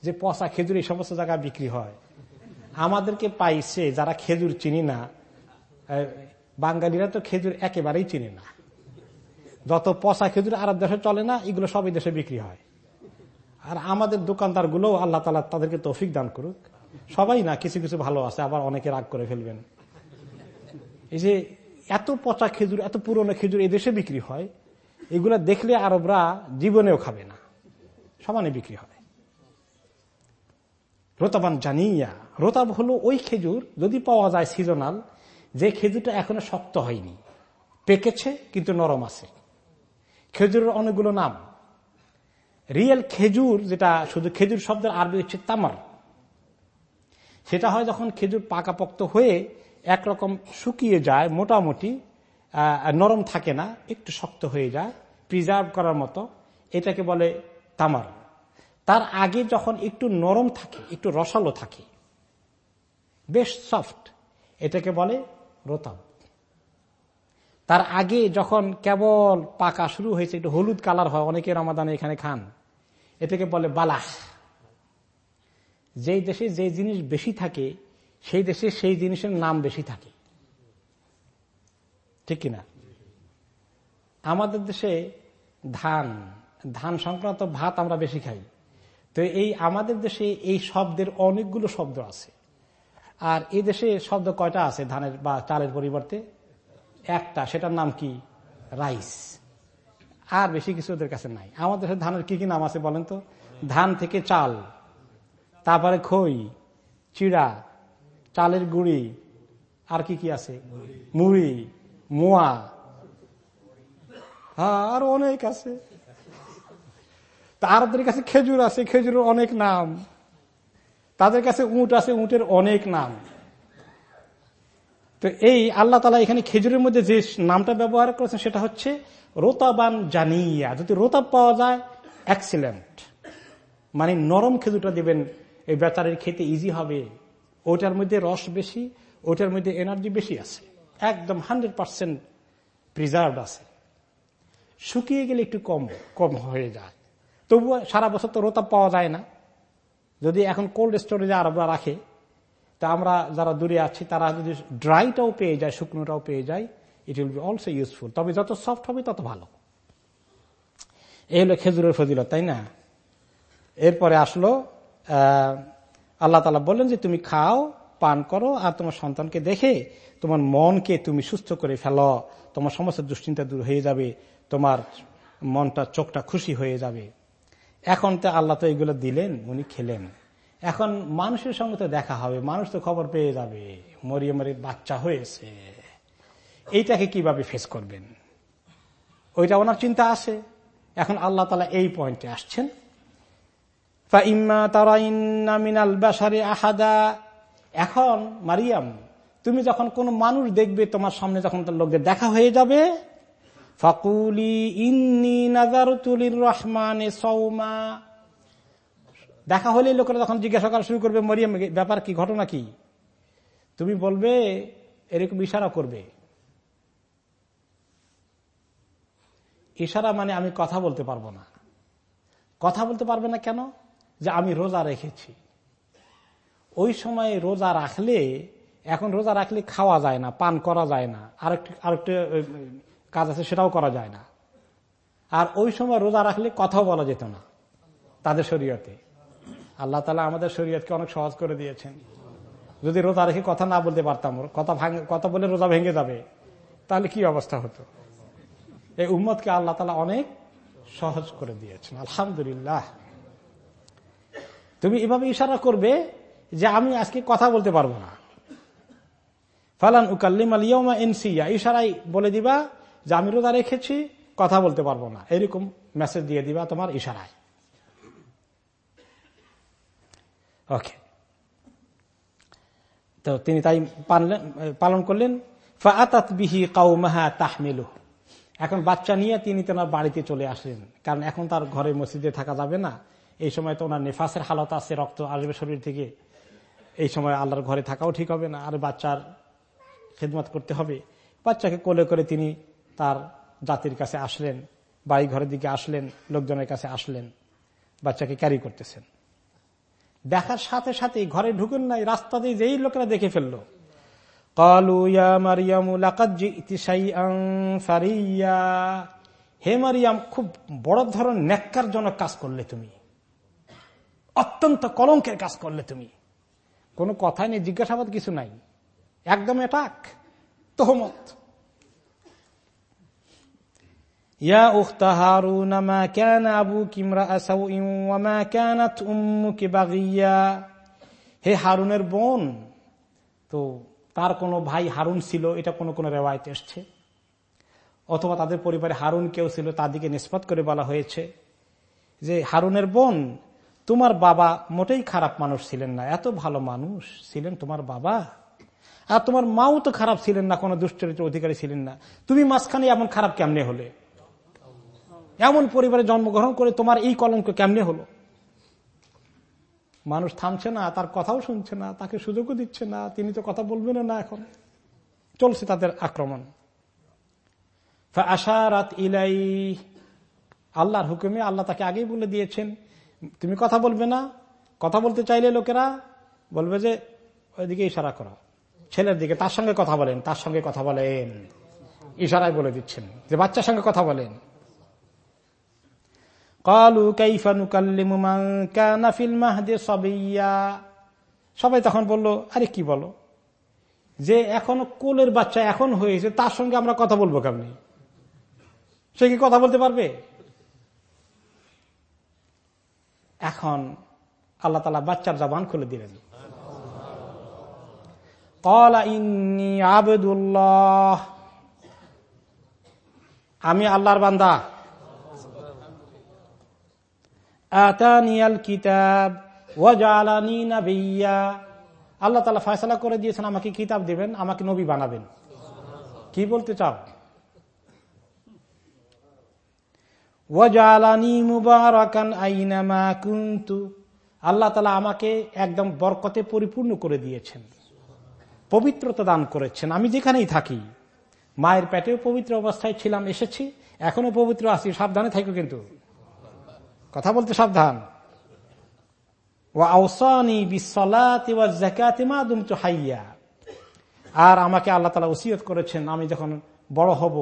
[SPEAKER 1] যে পচা খেজুর এই সমস্ত জায়গায় বিক্রি হয়। আমাদেরকে পাইছে যারা খেজুর চিনি না বাঙালিরা তো খেজুর একেবারেই চিনি না। যত পচা খেজুর আরব দেশে চলে না, এগুলো সবই দেশে বিক্রি হয়। আর আমাদের দোকানদারগুলো আল্লাহ তালা তাদেরকে তৌফিক দান করুক। সবাই না, কিছু কিছু ভালো আছে, আবার অনেকে রাগ করে ফেলবেন। এই যে এত পচা খেজুর, এত পুরনো খেজুর এই দেশে বিক্রি হয়, এগুলা দেখলে আরবরা জীবনেও খাবে না। সমানে বিক্রি হয়। রোতাবান জানিয়া, রোতাব হলো ওই খেজুর যদি পাওয়া যায় সিজনাল যে খেজুরটা এখনও শক্ত হয়নি। পেকেছে, কিন্তু নরম আছে। খেজুরের অনেকগুলো নাম। রিয়েল খেজুর যেটা শুধু খেজুর শব্দের আরবি হচ্ছে তামার। সেটা হয় যখন খেজুর পাকাপোক্ত হয়ে একরকম শুকিয়ে যায়, মোটামুটি নরম থাকে না, একটু শক্ত হয়ে যায় প্রিজার্ভ করার মতো, এটাকে বলে তামার। তার আগে যখন একটু নরম থাকে, একটু রসালো থাকে, বেশ সফট এটাকে বলে রোতাম তার আগে যখন কেবল পাকা শুরু হয়েছে, একটু হলুদ কালার হয়, অনেকে রমাদানে এখানে খান, এটাকে বলে বালাহ। যেই দেশে যে জিনিস বেশি থাকে সেই দেশে সেই জিনিসের নাম বেশি থাকে। ঠিক কিনা? আমাদের দেশে ধান ধান সংক্রান্ত ভাত আমরা বেশি খাই। তো এই আমাদের দেশে এই শব্দের অনেকগুলো শব্দ আছে। আর এ দেশে শব্দ কয়টা আছে ধানের বা চালের পরিবর্তে? একটা, সেটার নাম কি? রাইস। আর বেশি কিছু ওদের কাছে নাই। আমাদের দেশে ধানের কি কি নাম আছে বলেন তো? ধান থেকে চাল, তারপরে খই, চিড়া চালের গুড়ি। আর কি কি আছে? মুড়ি, মোয়া। হ্যাঁ আর অনেক আছে। তাদের কাছে খেজুর আছে, খেজুরের অনেক নাম। তাদের কাছে উঁট আছে, উঁটের অনেক নাম। তো এই আল্লাহ তালা এখানে খেজুরের মধ্যে যে নামটা ব্যবহার করেছেন, সেটা হচ্ছে রোতাবান জানিয়া। যদি রোতাব পাওয়া যায় এক্সিলেন্ট মানে নরম খেজুরটা দেবেন, এই বেচারের খেতে ইজি হবে। ওটার মধ্যে রস বেশি ওটার মধ্যে এনার্জি বেশি আছে। একদম হান্ড্রেড পার্সেন্ট প্রিজার্ভ আছে। শুকিয়ে গেলে একটু কম কম হয়ে যায়। তবুও সারা বছর তো রোতাব পাওয়া যায় না। যদি এখন কোল্ড স্টোরেজে আরবরা রাখে, তা আমরা যারা দূরে আছি, তারা যদি ড্রাইটাও পেয়ে যায়, শুকনোটাও পেয়ে যায় it will be also useful তবে যত সফট হবে, তত ভালো। এই হলো খেজুরের ফজিলত, তাই না? এরপরে আসলো আল্লাহ তালা বললেন যে, তুমি খাও, পান করো আর তোমার সন্তানকে দেখে তোমার মনকে তুমি সুস্থ করে ফেলো। তোমার সমস্ত দুশ্চিন্তা দূর হয়ে যাবে, তোমার মনটা, চোখটা খুশি হয়ে যাবে। এখন তো আল্লাহ তো এগুলো দিলেন, উনি খেলেন। এখন মানুষের সঙ্গে তো দেখা হবে, মানুষ তো খবর পেয়ে যাবে মরিয়মের বাচ্চা হয়েছে। এইটাকে কীভাবে ফেস করবেন? ওইটা ওনার চিন্তা আছে। এখন আল্লাহ তালা এই পয়েন্টে আসছেন। আহাদা। এখন, মারিয়াম, তুমি যখন কোন মানুষ দেখবে, তোমার সামনে যখন লোকদের দেখা হয়ে যাবে, ফাকুলি ইন্নি নাজারুলির রহমানে সৌমা দেখা হলে লোকেরা যখন জিজ্ঞাসা করা শুরু করবে, মরিয়াম ব্যাপার কি, ঘটনা কি? তুমি বলবে, এরকম ইশারা করবে। ইশারা মানে আমি কথা বলতে পারব না। কথা বলতে পারবে না কেন? যে আমি রোজা রেখেছি। ওই সময় রোজা রাখলে, এখন রোজা রাখলে খাওয়া যায় না, পান করা যায় না, আরেকটি, আরেকটা কাজ আছে, সেটাও করা যায় না। আর ওই সময় রোজা রাখলে কথাও বলা যেত না তাদের শরীয়তে। আল্লাহ তালা আমাদের শরীয়তকে অনেক সহজ করে দিয়েছেন। যদি রোজা রেখে কথা না বলতে পারতাম, কথা কথা বলে রোজা ভেঙে যাবে, তাহলে কি অবস্থা হতো? এই উম্মতকে আল্লাহ তালা অনেক সহজ করে দিয়েছেন। আলহামদুলিল্লাহ। তুমি এভাবে ইশারা করবে যে আমি আজকে কথা বলতে পারব না। ফালান উকাল্লিম আলিয়া এনসিয়া ইশারাই বলে দিবা যে আমি রোজা রেখেছি, কথা বলতে পারব না। এরকম মেসেজ দিয়ে দিবা তোমার ইশারায়। ওকে তো তিনি তাই পালন করলেন। ফাত বিহি কাউমাহা তাহমেলু এখন বাচ্চা নিয়ে তিনি তোমার বাড়িতে চলে আসলেন। কারণ এখন তার ঘরে মসজিদে থাকা যাবে না। এই সময় তো ওনার নেফাসের হালত আছে, রক্ত আসবে শরীর থেকে। এই সময় আল্লাহর ঘরে থাকাও ঠিক হবে না, আর বাচ্চার খেদমত করতে হবে। বাচ্চাকে কোলে করে তিনি তার জাতির কাছে আসলেন, বাড়ি ঘরের দিকে আসলেন, লোকজনের কাছে আসলেন, বাচ্চাকে ক্যারি করতেছেন। দেখার সাথে সাথে ঘরে ঢুকেন নাই, রাস্তা দিয়ে যেই লোকেরা দেখে ফেলল। হে মারিয়াম, খুব বড় ধরনের জনক কাজ করলে তুমি। অত্যন্ত কলঙ্কের কাজ করলে তুমি। কোনো কথাই নেই, জিজ্ঞাসাবাদ কিছু নাই। একদম এটাক তোহমত। ইয়া উখতা হারুন মা কান আবুকি ইমরাআসাউইন ওয়া মা কানাত উম্মুকি বাগিয়া। হে হারুনের বোন, তো তার কোনো ভাই হারুন ছিল, এটা কোনো কোনো রেওয়ায়ত এসছে। অথবা তাদের পরিবারে হারুন কেউ ছিল তাদেরকে নিষ্পত করে বলা হয়েছে যে হারুনের বোন তোমার বাবা মোটেই খারাপ মানুষ ছিলেন না। এত ভালো মানুষ ছিলেন তোমার বাবা। আর তোমার মাও তো খারাপ ছিলেন না, কোনো দুশ্চরিত্র অধিকারী ছিলেন না। তুমি মাঝখানে এমন খারাপ কেমনে হলে? এমন পরিবারে জন্মগ্রহণ করে তোমার এই কলঙ্ক কেমনে হলো? মানুষ থামছে না, তার কথাও শুনছে না, তাকে সুযোগও দিচ্ছে না, তিনি তো কথা বলবেন না এখন। চলছে তাদের আক্রমণ। আশারাত ইলাই আল্লাহর হুকুমে আল্লাহ তাকে আগেই বলে দিয়েছেন তুমি কথা বলবে না, কথা বলতে চাইলে লোকেরা বলবে যে, ওইদিকে ইশারা করো। ছেলের দিকে তার সঙ্গে কথা বলেন, তার সঙ্গে কথা বলেন। ইশারায় বলে দিচ্ছেন, যে বাচ্চার সঙ্গে কথা বলেন। কালু সবাই তখন বলল, আরে কি বলো? যে এখন কোলের বাচ্চা এখন হয়েছে, তার সঙ্গে আমরা কথা বলব কেমনি? সে কি কথা বলতে পারবে? এখন আল্লাহ তালা বাচ্চার জবান খুলে দিলেন। আবেদুল্লাহ। আমি আল্লাহর বান্দা। আতানিয়াল কিতাব আল্লাহ তালা ফয়সলা করে দিয়েছেন, আমাকে কিতাব দিবেন, আমাকে নবী বানাবেন। কি বলতে চাও? আইনামা আল্লাহ তালা আমাকে একদম বরকতে পরিপূর্ণ করে দিয়েছেন, পবিত্রতা দান করেছেন। আমি যেখানেই থাকি, মায়ের পেটেও পবিত্র অবস্থায় ছিলাম, এসেছি, এখনও পবিত্র আছি। সাবধানে থাকো কিন্তু। কথা বলতে সাবধান। আর আমাকে আল্লাহ তালা ওসিয়ত করেছেন, আমি যখন বড় হব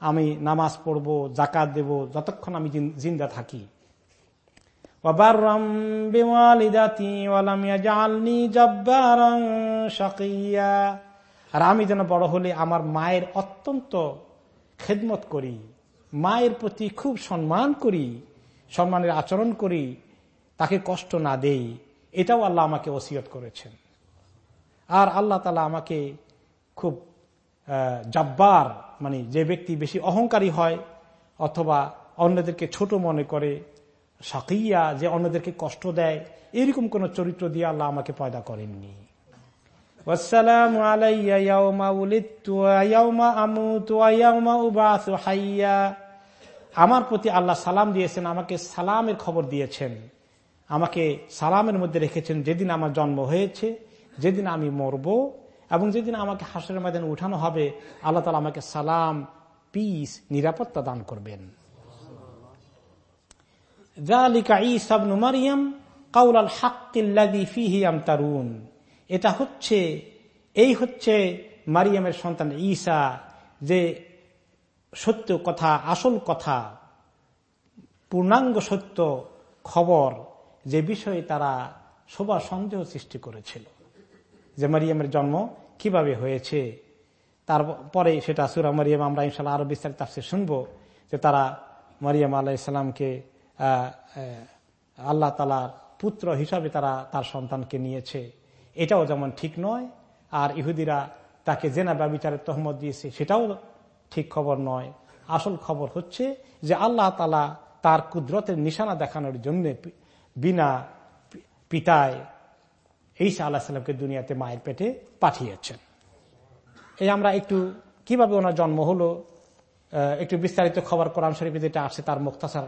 [SPEAKER 1] আমি নামাজ পড়ব জাকাত দেব, যতক্ষণ আমি জিন্দা থাকি। আর আমি যেন বড় হলে আমার মায়ের অত্যন্ত খেদমত করি, মায়ের প্রতি খুব সম্মান করি, সম্মানের আচরণ করি, তাকে কষ্ট না দেই। এটাও আল্লাহ আমাকে ওসিয়ত করেছেন। আর আল্লাহ তালা আমাকে খুব জাব্বার মানে যে ব্যক্তি বেশি অহংকারী হয় অথবা অন্যদেরকে ছোট মনে করে, সাকিয়া যে অন্যদেরকে কষ্ট দেয়, এরকম কোন চরিত্র দিয়ে আল্লাহ আমাকে পয়দা করেননি। আমার প্রতি আল্লাহ সালাম দিয়েছেন, আমাকে সালামের খবর দিয়েছেন। আমাকে সালামের মধ্যে রেখেছেন, যেদিন আমার জন্ম হয়েছে, যেদিন আমি মরব এবং যেদিন আমাকে হাসের ময়দানে উঠানো হবে, আল্লাহ তালা আমাকে সালাম পিস নিরাপত্তা দান করবেন। এটা হচ্ছে, এই হচ্ছে মারিয়ামের সন্তান ঈসা, যে সত্য কথা, আসল কথা, পূর্ণাঙ্গ সত্য খবর, যে বিষয়ে তারা সবার সন্দেহ সৃষ্টি করেছিল। যে মারিয়ামের জন্ম কীভাবে হয়েছে। তারপরে সেটা সুরা মারিয়াম আমরা ইনশাল্লাহ আরও বিস্তারিত তাফসির শুনব যে তারা মারিয়াম আল্লাহ ইসলামকে আল্লাহ তালার পুত্র হিসাবে তারা তার সন্তানকে নিয়েছে। এটাও যেমন ঠিক নয়, আর ইহুদিরা তাকে জেনা ব্যবচারের তহমত দিয়েছে, সেটাও ঠিক খবর নয়। আসল খবর হচ্ছে যে আল্লাহ তালা তার কুদরতের নিশানা দেখানোর জন্য বিনা পিতায় ঈসা আল্লাহ সাল্লামকে দুনিয়াতে মায়ের পেটে পাঠিয়েছেন। এই আমরা একটু কীভাবে ওনার জন্ম হলো একটু বিস্তারিত খবর কোরআন শরীফ যেটা আসছে তার মুক্তাসার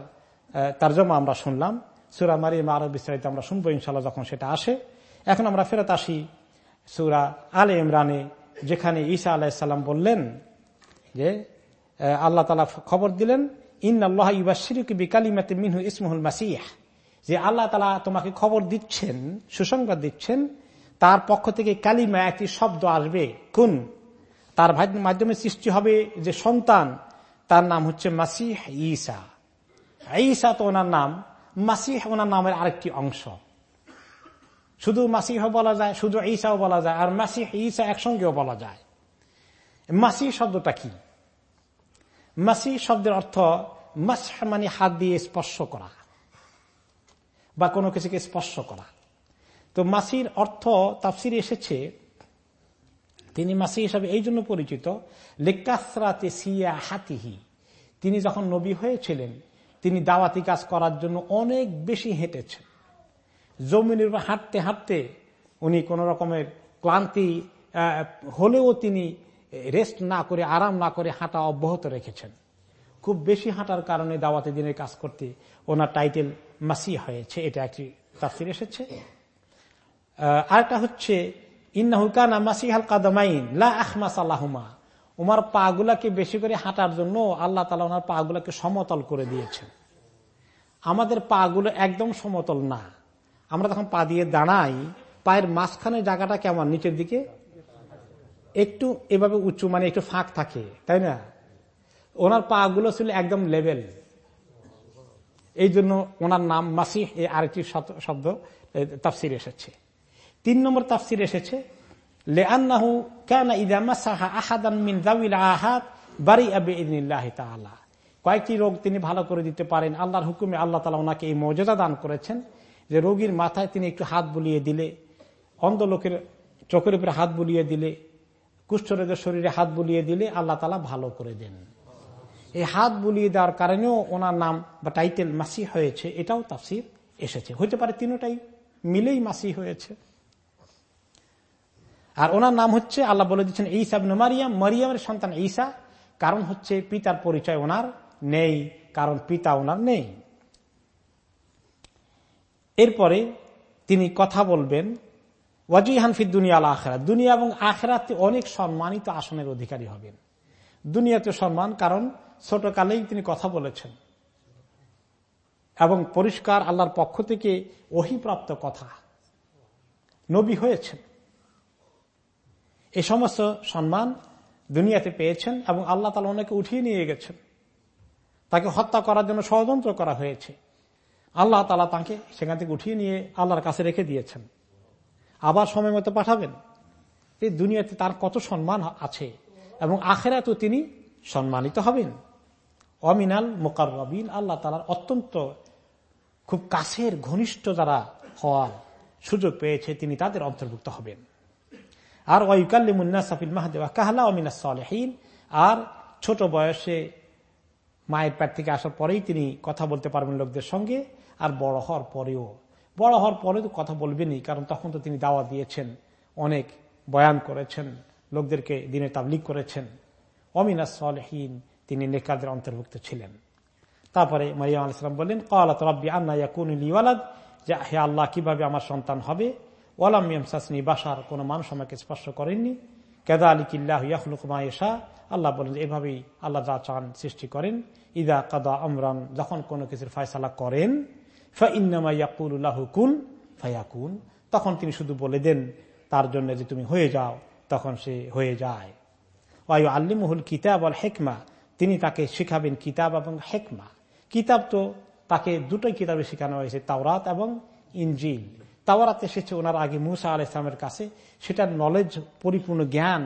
[SPEAKER 1] তার জমা আমরা শুনলাম। সুরা মারিম আরও বিস্তারিত আমরা শুনব ইনশাল্লাহ যখন সেটা আসে। এখন আমরা ফেরত আসি সুরা আলে ইমরানে, যেখানে ঈসা আলাহিসাল্লাম বললেন যে আল্লাহ তালা খবর দিলেন ইন আল্লাহ বিকালিমাতে মিনহু ইসমুল মাসিহ। যে আল্লাহ তালা তোমাকে খবর দিচ্ছেন, সুসংবাদ দিচ্ছেন, তার পক্ষ থেকে কালিমা একটি শব্দ আসবে, কোন। তার মাধ্যমে সৃষ্টি হবে যে সন্তান, তার নাম হচ্ছে মাসিহ ইসা ঈসা তো ওনার নাম, মাসিহ ওনার নামের আরেকটি অংশ। শুধু মাসিহ বলা যায়, শুধু ঈসাও বলা যায়, আর মাসিহ ঈসা একসঙ্গেও বলা যায়। মাসিহ শব্দটা কি? মাসি শব্দের অর্থ মাস মানে হাত দিয়ে স্পর্শ করা। বা কোনো কিছুকে স্পর্শ করা। তো মাসির অর্থ তাফসির এসেছে, তিনি মাসি হিসাবে এই জন্য পরিচিত, লেকাসরাতে সিয়া হাতিহি তিনি যখন নবী হয়েছিলেন, তিনি দাওয়াতি কাজ করার জন্য অনেক বেশি হেঁটেছেন। জমিনের হাঁটতে হাঁটতে উনি কোন রকমের ক্লান্তি হলেও তিনি রেস্ট না করে, আরাম না করে হাঁটা অব্যাহত রেখেছেন। খুব বেশি হাঁটার কারণে দাওয়াতি দিনের কাজ করতে ওনার টাইটেল মাসি হয়েছে এটা একটি তাফসির এসেছে। আরেকটা হচ্ছে ইন্নাহুকানা মাসিহাল কাদমাইন, লা আহমাস আল্লাহমা। ওমার পাগুলাকে বেশি করে হাঁটার জন্য আল্লাহ তালা ওনার পা গুলাকে সমতল করে দিয়েছেন। আমাদের পা গুলো একদম সমতল না। আমরা যখন পা দিয়ে দাঁড়াই, পায়ের মাঝখানে জায়গাটা কেমন? নিচের দিকে? একটু এভাবে উঁচু মানে একটু ফাঁক থাকে, তাই না? ওনার পা গুলো ছিল একদম লেভেল এই জন্য ওনার নাম মাসিহ, এই আরেকটি শব্দ তাফসির এসেছে। তিন নম্বর তাফসির এসেছে লেআনাহু কানা ইদা আহাদান মিন দাউিল আহাদ বারি আবে ইদিনিল্লাহ কয়েকটি রোগ তিনি ভালো করে দিতে পারেন। আল্লাহর হুকুমে আল্লাহ তালা ওনাকে এই মর্যাদা দান করেছেন যে রোগীর মাথায় তিনি একটু হাত বুলিয়ে দিলে, অন্ধ লোকের চোখের উপরে হাত বুলিয়ে দিলে কুষ্ঠরোগের শরীরে হাত বুলিয়ে দিলে আল্লাহ তালা ভালো করে দেন। এই হাত বুলিয়ে দেওয়ার কারণেও ওনার নাম বা টাইটেল মাসি হয়েছে, এটাও তাফসির এসেছে। হতে পারে তিনটাই মিলেই মাসি হয়েছে। আর ওনার নাম হচ্ছে, আল্লাহ বলে দিচ্ছেন, ঈসা মারিয়াম। মারিয়ামের সন্তান ঈসা, কারণ হচ্ছে পিতার পরিচয় ওনার নেই, কারণ পিতা ওনার নেই। এরপরে তিনি কথা বলবেন ওয়াজি হানফি দুনিয়া আল আখরা দুনিয়া এবং আখেরাতে অনেক সম্মানিত আসনের অধিকারী হবেন। দুনিয়াতে সম্মান, কারণ ছোটকালেই তিনি কথা বলেছেন। এবং পরিষ্কার আল্লাহর পক্ষ থেকে অহিপ্রাপ্ত কথা। নবী হয়েছেন। এ সমস্ত সম্মান দুনিয়াতে পেয়েছেন এবং আল্লাহ তালা ওনাকে উঠিয়ে নিয়ে গেছেন। তাকে হত্যা করার জন্য ষড়যন্ত্র করা হয়েছে। আল্লাহ তালা তাকে সেখান থেকে উঠিয়ে নিয়ে আল্লাহর কাছে রেখে দিয়েছেন। আবার সময় মতো পাঠাবেন। এই দুনিয়াতে তার কত সম্মান আছে এবং আখেরা তো তিনি সম্মানিত হবেন। অমিনাল মোকারবিন আল্লাহ তালার অত্যন্ত খুব কাছের ঘনিষ্ঠ যারা হওয়ার সুযোগ পেয়েছে, তিনি তাদের অন্তর্ভুক্ত হবেন। আর ওয়াইকাল্লিমুন্না সাফিল মাহদেওয়া কাহলা অমিনা সালেহীন। আর ছোট বয়সে মায়ের প্যাট থেকে আসার পরেই তিনি কথা বলতে পারবেন লোকদের সঙ্গে, আর বড় হওয়ার পরেও। বড় হওয়ার পরে তো কথা বলবেনই, কারণ তখন তো তিনি দাওয়া দিয়েছেন, অনেক বয়ান করেছেন, লোকদেরকে দিনে তাবলিক করেছেন। অমিনা সলহীন তিনি নেকাদের অন্তর্ভুক্ত ছিলেন। তারপরে মারিয়াম আলাইসালাম বললেন, কালাত রব্বি আন্না ইয়াকুন লিওয়ালাদ যে, হে আল্লাহ, কীভাবে আমার সন্তান হবে? ওয়ালাম ইয়ামসাসনি বাসার কোন মানুষ আমাকে স্পর্শ করেননি। কেদা আলী কিল্লাহ ইয়াহলুকুমা এসা আল্লাহ বলেন এভাবেই আল্লাহ যা চান সৃষ্টি করেন। ইদা কাদা আমরান। যখন কোনো কিছুর ফয়সালা করেন ফাইনামা ইয়াকুল্লাহ কুন ফায়াকুন। তখন তিনি শুধু বলে দেন, তার জন্য যে তুমি হয়ে যাও, তখন সে হয়ে যায়। ওয়ায়ু আল্লিমহুল কিতাব আল হেকমা। তিনি তাকে শিখাবেন কিতাব এবং হেকমা। কিতাব তো তাকে দুটোই কিতাবে শেখানো হয়েছে, তাওরাত এবং ইঞ্জিল তাওরাত এসেছে ওনার আগে মুসা আল ইসলামের কাছে। সেটার নলেজ পরিপূর্ণ জ্ঞান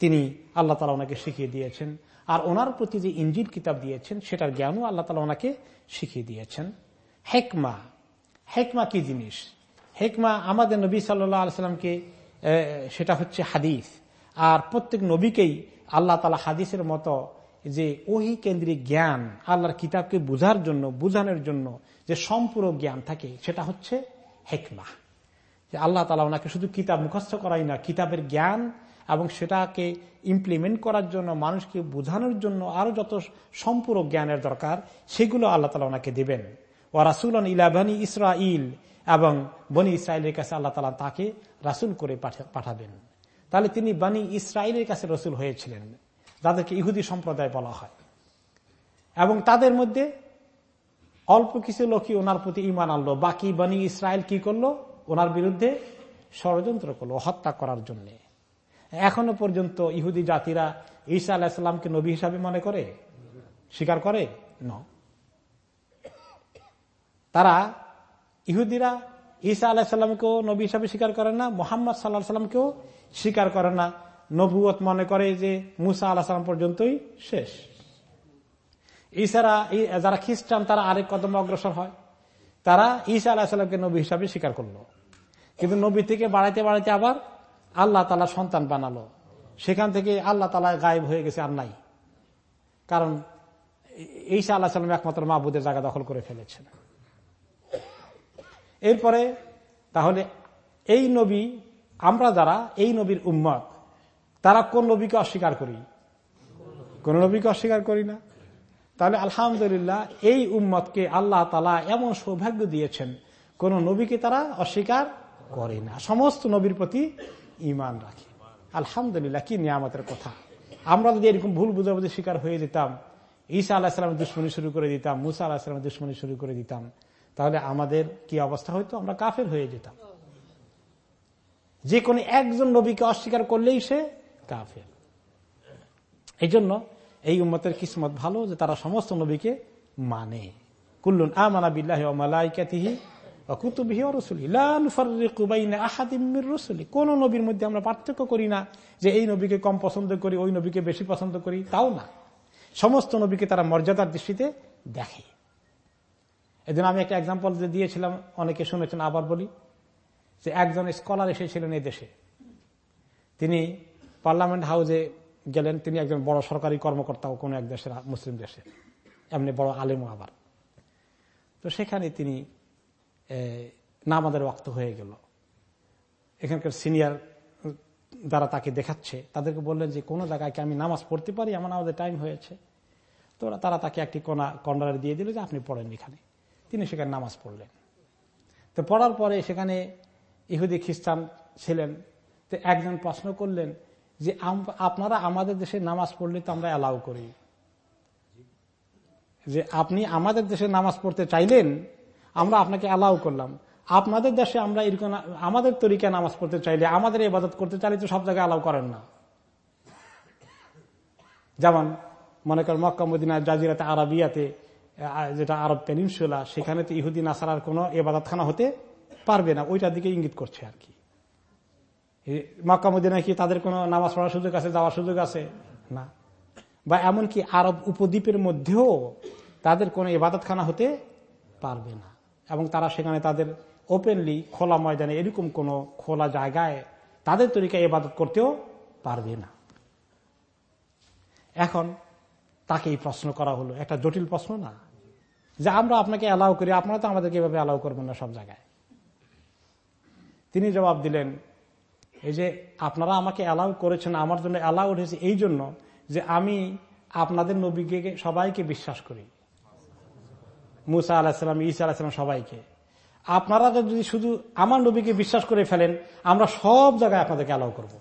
[SPEAKER 1] তিনি আল্লাহ তালা ওনাকে শিখিয়ে দিয়েছেন। আর ওনার প্রতি যে ইঞ্জিল কিতাব দিয়েছেন, সেটার জ্ঞানও আল্লাহ তালা ওনাকে শিখিয়ে দিয়েছেন। হেকমা। হেকমা কি জিনিস? হেকমা আমাদের নবী সাল্লাহ আলসালামকে সেটা হচ্ছে হাদিস। আর প্রত্যেক নবীকেই আল্লাহ তালা হাদিসের মতো যে ওহি কেন্দ্রিক জ্ঞান আল্লাহর কিতাবকে বুঝার জন্য, বুঝানোর জন্য যে সম্পূর্ণ জ্ঞান থাকে, সেটা হচ্ছে হেকমা। যে আল্লাহ তালা ওনাকে শুধু কিতাব মুখস্থ করাই না, কিতাবের জ্ঞান এবং সেটাকে ইমপ্লিমেন্ট করার জন্য, মানুষকে বোঝানোর জন্য আরও যত সম্পূর্ণ জ্ঞানের দরকার, সেগুলো আল্লাহ তালা ওনাকে দেবেন। ও রাসুল ইলাবানি ইসরাইল এবং বনি ইসরায়েলের কাছে আল্লাহ তালা তাকে রাসুল করে পাঠাবেন। তাহলে তিনি বানি ইসরায়েলের কাছে রসুল হয়েছিলেন। যাদেরকে ইহুদি সম্প্রদায় বলা হয়। এবং তাদের মধ্যে অল্প কিছু লোকই ওনার প্রতি ইমান আনলো। বাকি বানি ইসরায়েল কি করল? ওনার বিরুদ্ধে ষড়যন্ত্র করল হত্যা করার জন্য। এখনও পর্যন্ত ইহুদি জাতিরা ঈসা আলাহিসাল্লামকে নবী হিসাবে মনে করে? স্বীকার করে? ন। তারা ইহুদিরা ঈসা আলাহিসাল্লামকেও নবী হিসাবে স্বীকার করে না, মোহাম্মদ সাল্লাহ সাল্লামকেও স্বীকার করে না। নবুয়ত মনে করে যে মুসা আল্লাহ সাল্লাম পর্যন্তই শেষ। ঈসারা যারা খ্রিস্টান, তারা আরেক কদম অগ্রসর হয়। তারা ঈসা আল্লাহ সাল্লামকে নবী হিসাবে স্বীকার করল। কিন্তু নবী থেকে বাড়াইতে বাড়াইতে আবার আল্লাহ তালা সন্তান বানালো। সেখান থেকে আল্লাহ তালা গায়েব হয়ে গেছে আর নাই। কারণ ঈসা আল্লাহ সাল্লাম একমাত্র মাহবুদের জায়গা দখল করে ফেলেছেন। এরপরে তাহলে এই নবী, আমরা যারা এই নবীর উম্মত তারা কোন নবীকে অস্বীকার করি? কোন নবীকে অস্বীকার করি না। তাহলে আলহামদুলিল্লাহ এই উম্মতকে আল্লাহ তালা এমন সৌভাগ্য দিয়েছেন, কোন নবীকে তারা অস্বীকার করে না। সমস্ত নবীর প্রতি ইমান রাখে। আলহামদুলিল্লাহ, কি নিয়ামতের কথা। আমরা যদি এরকম ভুল বুঝাবুঝি শিকার হয়ে যেতাম, ঈসা আলাহিসামের দুশ্মনী শুরু করে দিতাম, মুসা আলাহিসামের দুশ্মনী শুরু করে দিতাম, তাহলে আমাদের কি অবস্থা হইতো? আমরা কাফের হয়ে যেতাম। যে কোনো একজন নবীকে অস্বীকার করলেই সে কাফের। এই জন্য এই উম্মতের কিসমত ভালো যে তারা সমস্ত নবীকে মানে। কুল্লুন আমানা বিল্লাহ মালাইকাতিহি কুতুবিহি রসুলি। কোন নবীর মধ্যে আমরা পার্থক্য করি না যে এই নবীকে কম পছন্দ করি, ওই নবীকে বেশি পছন্দ করি, তাও না। সমস্ত নবীকে তারা মর্যাদার দৃষ্টিতে দেখে। এদিন আমি একটা এক্সাম্পল দিয়েছিলাম, অনেকে শুনেছেন, আবার বলি। যে একজন স্কলার এসেছিলেন এই দেশে। তিনি পার্লামেন্ট হাউসে গেলেন, তিনি একজন বড় সরকারি কর্মকর্তা কোন এক দেশের মুসলিম দেশে। এমনি বড় আলেমও আবার। তো সেখানে তিনি নামাদের ওয়াক্ত হয়ে গেল। এখানকার সিনিয়র যারা তাকে দেখাচ্ছে, তাদেরকে বললেন যে, কোনো জায়গায় কি আমি নামাজ পড়তে পারি? এমন আমাদের টাইম হয়েছে। তো তারা তাকে একটি কোনা, কর্নারে দিয়ে দিল যে, আপনি পড়েন এখানে। তিনি সেখানে নামাজ পড়লেন। তো পড়ার পরে সেখানে ইহুদি খ্রিস্টান ছিলেন। তো একজন প্রশ্ন করলেন যে আপনারা আমাদের দেশে নামাজ পড়লে তো আমরা অ্যালাউ করি। যে আপনি আমাদের দেশে নামাজ পড়তে চাইলেন, আমরা আপনাকে অ্যালাউ করলাম। আপনাদের দেশে আমরা এরকম আমাদের তরিকা নামাজ পড়তে চাইলে, আমাদের ইবাদত করতে চাইলে তো সব জায়গায় অ্যালাউ করেন না। যেমন মনে করেন মক্কা, মদিনা, জাজিরাতে, আরবিয়াতে যেটা আরব পেনিনসুলা, সেখানে তো ইহুদিন আসার কোনো এবাদতখানা হতে পারবে না, ওইটার দিকে ইঙ্গিত করছে আর কি। মক্কা মদিনা কি তাদের কোনো নামাজ পড়ার সুযোগ আছে, যাওয়ার সুযোগ আছে? না। বা এমনকি আরব উপদ্বীপের মধ্যেও তাদের কোনো ইবাদতখানা হতে পারবে না। এবং তারা সেখানে তাদের ওপেনলি খোলা ময়দানে এরকম কোন খোলা জায়গায় তাদের তরিকা ইবাদত করতেও পারবে না। এখন তাকে এই প্রশ্ন করা হলো। একটা জটিল প্রশ্ন না। যে আমরা আপনাকে অ্যালাউ করি, আপনারা তো আমাদেরকে এভাবে অ্যালাউ করবেন না সব জায়গায়। তিনি জবাব দিলেন এই যে আপনারা আমাকে অ্যালাউ করেছেন, আমার জন্য অ্যালাউ হয়েছে এই জন্য যে আমি আপনাদের নবীকে, সবাইকে বিশ্বাস করি। মুসা আলাহিসাম ইসা আলাহিসাম সবাইকে। আপনারা যদি শুধু আমার নবীকে বিশ্বাস করে ফেলেন, আমরা সব জায়গায় আপনাদেরকে অ্যালাউ করব।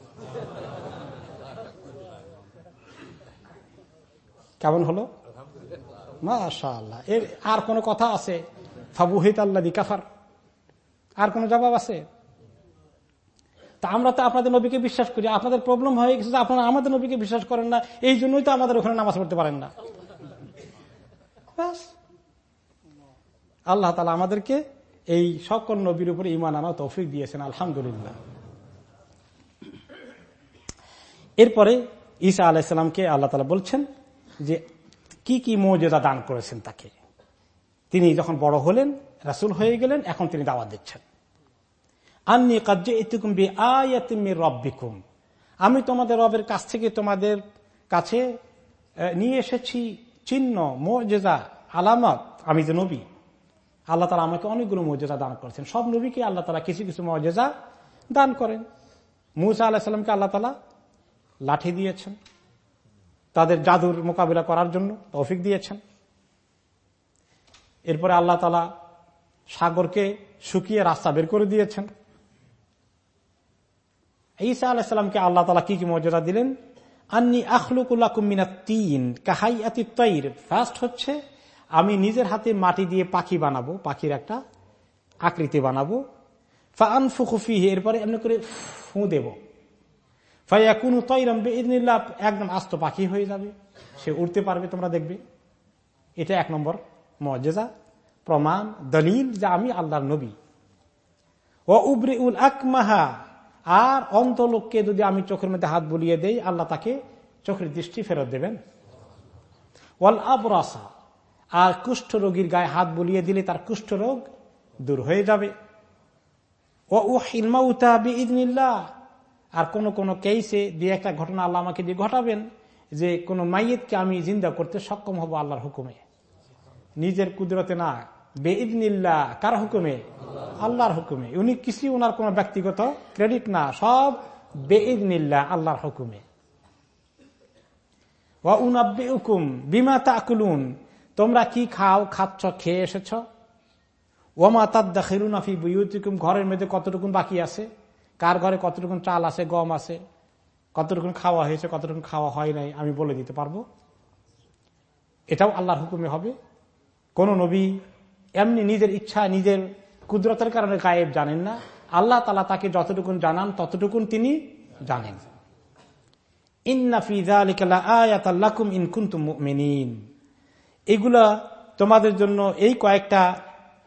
[SPEAKER 1] কেমন হলো? মাশাল্লাহ এর আর কোন কথা আছে? ফাবুহিত আল্লাহ কাফার। আর কোন জবাব আছে? তা আমরা তো আপনাদের নবীকে বিশ্বাস করি। আপনাদের প্রবলেম হয়ে গেছে আপনারা আমাদের নবীকে বিশ্বাস করেন না, এই জন্যই তো আমাদের ওখানে নামাজ পড়তে পারেন না। আল্লাহ তালা আমাদেরকে এই সকল নবীর উপরে ইমান আনা তৌফিক দিয়েছেন, আলহামদুলিল্লাহ। এরপরে ঈসা আলাহিসামকে আল্লাহ তালা বলছেন যে, কি কি মর্যাদা দান করেছেন তাকে? তিনি যখন বড় হলেন, রাসুল হয়ে গেলেন, এখন তিনি দাওয়াত দিচ্ছেন। আন্নি কার্য ইতুকুম বি আয়াতিমির রব্বিকুম। আমি তোমাদের রবের কাছ থেকে তোমাদের কাছে নিয়ে এসেছি চিহ্ন মর্যাদা আলামত। আমি যে নবী। আল্লাহ তালা আমাকে অনেকগুলো মর্যাদা দান করেছেন। সব নবীকে আল্লাহ তালা কিছু কিছু মর্যাদা দান করেন। মুসা আল্লাহামকে আল্লাহ তালা লাঠি দিয়েছেন। তাদের জাদুর মোকাবিলা করার জন্য তৌফিক দিয়েছেন। এরপরে আল্লাহ তালা সাগরকে শুকিয়ে রাস্তা বের করে দিয়েছেন। ঈসা আলাহিসামকে আল্লাহ তালা কি কি মর্যাদা দিলেন? আন্নি আখলুকুল্লাহ কুমিনা তিন কাহাই আতি তৈর। ফার্স্ট হচ্ছে, আমি নিজের হাতে মাটি দিয়ে পাখি বানাবো, পাখির একটা আকৃতি বানাবো। ফান ফুকুফি এরপরে এমনি করে ফু দেব। ফাইয়া কোন তৈরম বেদিনিল্লাহ একদম আস্ত পাখি হয়ে যাবে। সে উঠতে পারবে, তোমরা দেখবে। এটা এক নম্বর মজেজা প্রমাণ, দলিল যে আমি আল্লাহর নবী। ও উবরে উল আকমাহা আর অন্ত লোককে যদি আমি চোখের মধ্যে হাত বুলিয়ে দেই, আল্লাহ তাকে চোখের দৃষ্টি ফেরত দেবেন। ওয়াল আবরাসা, আর কুষ্ঠ রোগীর গায়ে হাত বুলিয়ে দিলে তার কুষ্ঠ রোগ দূর হয়ে যাবে। ও হিলমাউতা বিদিনিল্লাহ আর কোন কোন কেসে দিয়ে একটা ঘটনা আল্লাহ আমাকে দিয়ে ঘটাবেন যে কোন মাইয়েতকে আমি জিন্দা করতে সক্ষম হব আল্লাহর হুকুমে। নিজের কুদরতে না বেইদনিল্লা কার হুকুমে? আল্লাহর হুকুমে। উনি কিছু ওনার কোন ব্যক্তিগত ক্রেডিট না, সব বেইদনিল্লা আল্লাহর হুকুমে। হুকুম বিমা তাকুলুন। তোমরা কি খাও, খাচ্ছ, খেয়ে এসেছ? ওমা তাদ্দা খেরুনাফি বুয়ুতিকুম। ঘরের মধ্যে কতটুকুন বাকি আছে? কার ঘরে কতটুকুন চাল আছে, গম আছে? কতটুকুন খাওয়া হয়েছে, কতটুকুন খাওয়া হয় নাই, আমি বলে দিতে পারব। এটাও আল্লাহর হুকুমে হবে। কোন নবী এমনি নিজের ইচ্ছা, নিজের কুদরতের কারণে গায়েব জানেন না। আল্লাহ তালা তাকে যতটুকুন জানান, ততটুকুন তিনি জানেন। এগুলা তোমাদের জন্য এই কয়েকটা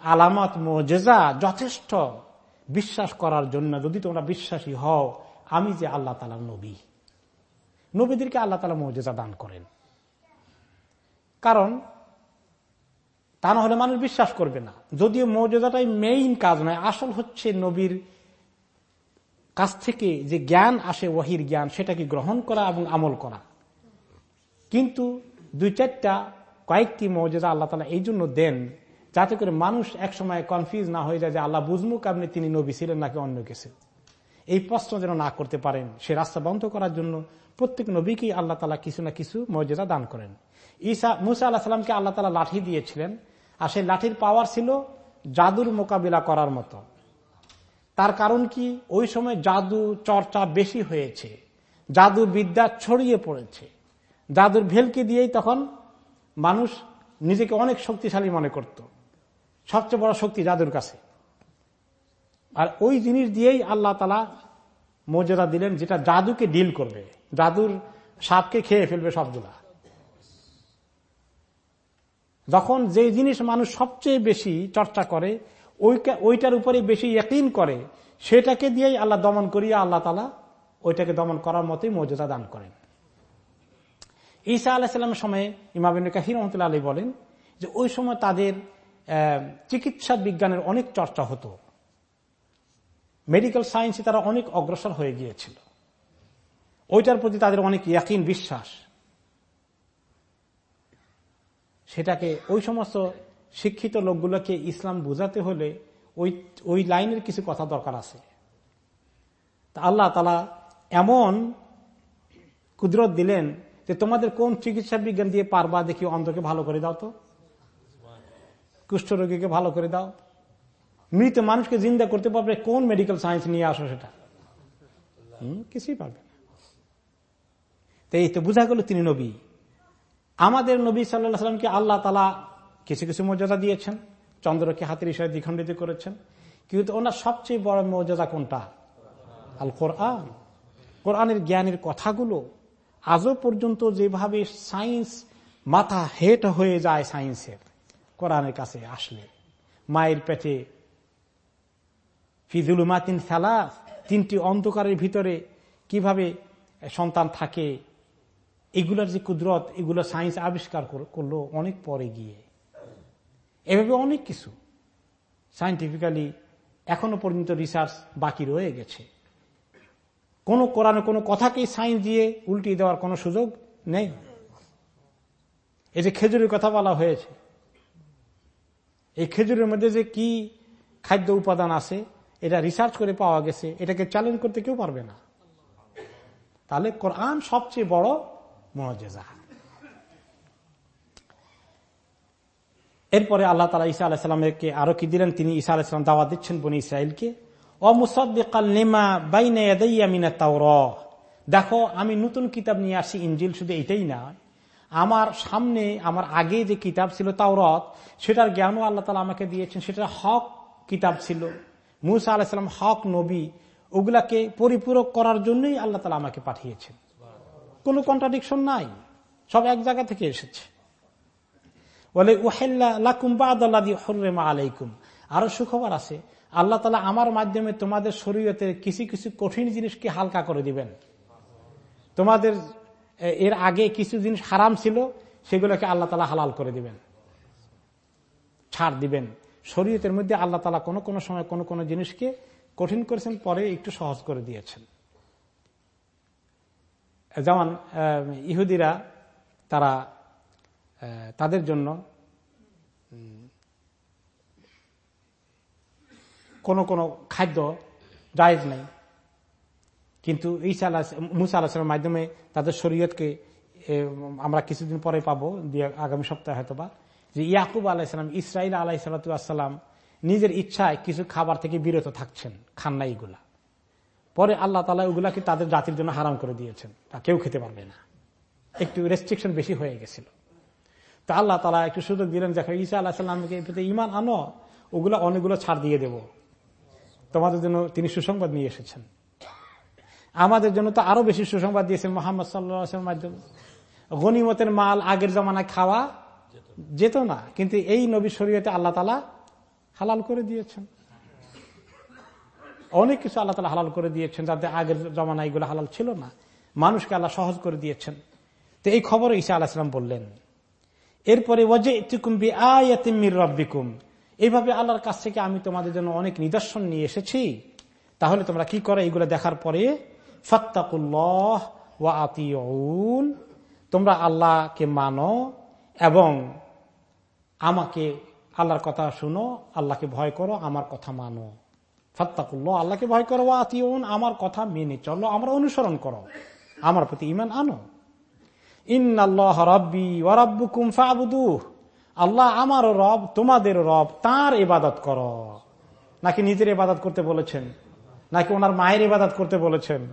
[SPEAKER 1] আলামত, মজেজা যথেষ্ট বিশ্বাস করার জন্য। যদি তোমরা বিশ্বাসী হও, আমি যে আল্লাহ তালা নবী। নবীদেরকে আল্লাহ তালা মজেজা দান করেন। কারণ তা না হলে মানুষ বিশ্বাস করবে না। যদিও মর্যাদাটাই মেইন কাজ নয়, আসল হচ্ছে নবীর কাছ থেকে যে জ্ঞান আসে ওয়াহির জ্ঞান, সেটাকে গ্রহণ করা এবং আমল করা। কিন্তু দুই চারটা, কয়েকটি মর্যাদা আল্লাহ তালা এই জন্য দেন, যাতে করে মানুষ একসময় কনফিউজ না হয়ে যায় যে আল্লাহ বুঝমুক আপনি তিনি নবী ছিলেন নাকি অন্য কিছু। এই প্রশ্ন যেন না করতে পারেন, সে রাস্তা বন্ধ করার জন্য প্রত্যেক নবীকেই আল্লাহ তালা কিছু না কিছু মর্যাদা দান করেন। ঈসা, মুসা আল্লাহ সাল্লামকে আল্লাহ তালা লাঠি দিয়েছিলেন আর সেই লাঠির পাওয়ার ছিল জাদুর মোকাবিলা করার মতো। তার কারণ কি? ওই সময় জাদু চর্চা বেশি হয়েছে। জাদু বিদ্যা ছড়িয়ে পড়েছে। জাদুর ভেলকি দিয়েই তখন মানুষ নিজেকে অনেক শক্তিশালী মনে করত। সবচেয়ে বড় শক্তি জাদুর কাছে। আর ওই জিনিস দিয়েই আল্লাহ তালা মর্যাদা দিলেন, যেটা জাদুকে ডিল করবে। জাদুর সাপকে খেয়ে ফেলবে সবগুলা। যখন যে জিনিস মানুষ সবচেয়ে বেশি চর্চা করে ওইটার উপরে বেশি ইয়কিন করে, সেটাকে দিয়েই আল্লাহ দমন করিয়া আল্লাহ তালা ওইটাকে দমন করার মতোই মর্যাদা দান করেন। ঈসা আলাহিসাল্লামের সময় ইমাবিন কাহির রহমতুল্লাহ আলী বলেন যে ওই সময় তাদের চিকিৎসা বিজ্ঞানের অনেক চর্চা হতো। মেডিকেল সায়েন্সে তারা অনেক অগ্রসর হয়ে গিয়েছিল। ওইটার প্রতি তাদের অনেক ইয়াকিন বিশ্বাস। সেটাকে, ওই সমস্ত শিক্ষিত লোকগুলোকে ইসলাম বুঝাতে হলে ওই ওই লাইনের কিছু কথা দরকার আছে। তা আল্লাহ তালা এমন কুদরত দিলেন যে তোমাদের কোন চিকিৎসা বিজ্ঞান দিয়ে পারবা দেখি অন্ধকে ভালো করে দাও তো। কুষ্ঠ রোগীকে ভালো করে দাও। মৃত মানুষকে জিন্দা করতে পারবে, কোন মেডিকেল সায়েন্স নিয়ে আসো সেটা? কিছুই পারবে না। তো এই তো বোঝা গেল তিনি নবী। আমাদের নবী সাল্লাহ সাল্লামকে আল্লাহ তালা কিছু কিছু মর্যাদা দিয়েছেন, চন্দ্রকে হাতের ইশায় দ্বিখণ্ডিত করেছেন। কিন্তু ওনার সবচেয়ে বড় মর্যাদা কোনটা? আল কোরআন কোরআনের জ্ঞানের কথাগুলো আজও পর্যন্ত যেভাবে সায়েন্স মাথা হেট হয়ে যায় সায়েন্সের, কোরআনের কাছে আসলে। মায়ের পেটে ফিজুল মাতিন সালা তিনটি অন্ধকারের ভিতরে কীভাবে সন্তান থাকে এগুলোর যে কুদরত, এগুলো সায়েন্স আবিষ্কার করল অনেক পরে গিয়ে। এভাবে অনেক কিছু। সাইন্টিফিক্যালি এখনও পর্যন্ত রিসার্চ বাকি রয়ে গেছে। কোনো কোরআনে কোনো কথাকেই সাইন্স দিয়ে উল্টিয়ে দেওয়ার কোনো সুযোগ নেই। এই যে খেজুরের কথা বলা হয়েছে। এই খেজুরের মধ্যে যে কি খাদ্য উপাদান আছে, এটা রিসার্চ করে পাওয়া গেছে, এটাকে চ্যালেঞ্জ করতে কেউ পারবে না। তাহলে কোরআন সবচেয়ে বড় এরপরে আল্লাহ তালা ইসা আলাহিসামকে আরও কি দিলেন? তিনি ইসা আলাহিসাম দাওয়া দিচ্ছেন বনি ইসরায়েলকে দেখো, আমি নতুন কিতাব নিয়ে আসি ইঞ্জিল শুধু এটাই না আমার সামনে, আমার আগে যে কিতাব ছিল তাওরত, সেটার জ্ঞানও আল্লাহ তালা আমাকে দিয়েছেন, সেটা হক কিতাব ছিল। মুসা আলাহিসাম হক নবী, ওগুলাকে পরিপূরক করার জন্যই আল্লাহ তালা আমাকে পাঠিয়েছেন। কোনো কন্ট্রাডিকশন নাই। সব এক জায়গা থেকে এসেছে। বলে লাকুম আলাইকুম। আরও সুখবর আছে, আল্লাহ তালা আমার মাধ্যমে তোমাদের শরীয়তে কিছু কিছু কঠিন জিনিসকে হালকা করে দিবেন। তোমাদের এর আগে কিছু জিনিস হারাম ছিল, সেগুলোকে আল্লাহ তালা হালাল করে দিবেন। ছাড় দিবেন। শরীয়তের মধ্যে আল্লাহ তালা কোনো কোনো সময় কোনো কোনো জিনিসকে কঠিন করেছেন, পরে একটু সহজ করে দিয়েছেন। যেমন ইহুদিরা তারা তাদের জন্য কোনো কোনো খাদ্য জায়েজ নেই। কিন্তু ঈসা আল্লাহ মুসা আল্লাহামের মাধ্যমে তাদের শরীয়তকে আমরা কিছুদিন পরে পাবো আগামী সপ্তাহে হয়তোবা, যে ইয়াকুব আলাহিসাম ইসরাইল আলাহ সালাতাম নিজের ইচ্ছায় কিছু খাবার থেকে বিরত থাকছেন, খান না এইগুলা পরে আল্লাহ তালা ওগুলাকে তাদের জাতির জন্য হারাম করে দিয়েছেন। তা কেউ খেতে পারবে না। একটু রেস্ট্রিকশন বেশি হয়ে গেছিল। তা আল্লাহ তালা একটু সুযোগ দিলেন দেখো ঈসা আল্লাহ সাল্লামকে ইমান আনো, ওগুলো অনেকগুলো ছাড় দিয়ে দেব। তোমাদের জন্য তিনি সুসংবাদ নিয়ে এসেছেন। আমাদের জন্য তো আরও বেশি সুসংবাদ দিয়েছেন মোহাম্মদ সাল্লামের মাধ্যমে। গনিমতের মাল, আগের জমানায় খাওয়া যেত না। কিন্তু এই নবী শরীয়তে আল্লাহ তালা হালাল করে দিয়েছেন। অনেক কিছু আল্লাহ তালা হালাল করে দিয়েছেন যাতে আগের জমানা এগুলো হালাল ছিল না। মানুষকে আল্লাহ সহজ করে দিয়েছেন। তো এই খবর ঈসা আলাহিসাম বললেন, এরপরে রব্বিকুম। এইভাবে আল্লাহর কাছ থেকে আমি তোমাদের জন্য অনেক নিদর্শন নিয়ে এসেছি। তাহলে তোমরা কি করো? এইগুলো দেখার পরে, ফত্তাকুল্লাহ ওয়া আতিউন। তোমরা আল্লাহকে মানো এবং আমাকে আল্লাহর কথা শুনো, আল্লাহকে ভয় করো, আমার কথা মানো। ফত্তাকুল্লাহ, আল্লাহকে ভয় করো আতিউন, আমার কথা মেনে চলো, আমরা অনুসরণ করো। আমার প্রতি ইমান আনো। রব্বি ওয়ারাব্বুকুম আল্লাহ আমারও রব তোমাদের রব, তার ইবাদত কর। নাকি নিজের ইবাদত করতে বলেছেন? নাকি ওনার মায়ের ইবাদত করতে বলেছেন?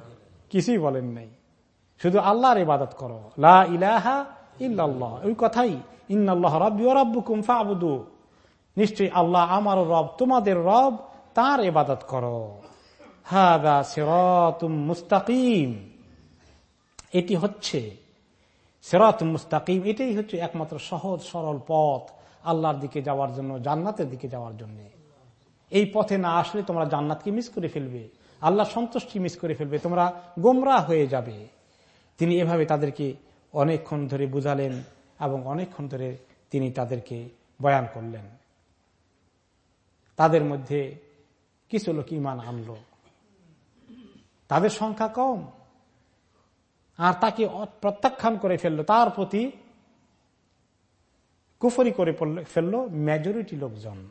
[SPEAKER 1] কিছুই বলেন নাই। শুধু আল্লাহর ইবাদত করো। লা ইলাহা ইল্লাল্লাহ। ওই কথাই, ইন্নাল্লাহ রব্বি ওরাব্বুকুম ফাবুদু নিশ্চয়ই আল্লাহ আমারও রব তোমাদের রব তার এবাদত করো। হাদা সিরাতুম মুস্তাকিম। এটি হচ্ছে সেরাত মুস্তাকিম, এটাই হচ্ছে একমাত্র সহজ, সরল পথ আল্লাহর দিকে যাওয়ার জন্য, জান্নাতের দিকে যাওয়ার জন্য। এই পথে না আসলে তোমরা জান্নাতকে মিস করে ফেলবে আল্লাহ সন্তুষ্টি মিস করে ফেলবে, তোমরা গোমরা হয়ে যাবে। তিনি এভাবে তাদেরকে অনেকক্ষণ ধরে বুঝালেন এবং অনেকক্ষণ ধরে তিনি তাদেরকে বয়ান করলেন। তাদের মধ্যে কিছু লোক ইমান আনলো। তাদের সংখ্যা কম। আর তাকে প্রত্যাখ্যান করে ফেলল। তার প্রতি কুফরি করে ফেলল মেজরিটি লোকজন।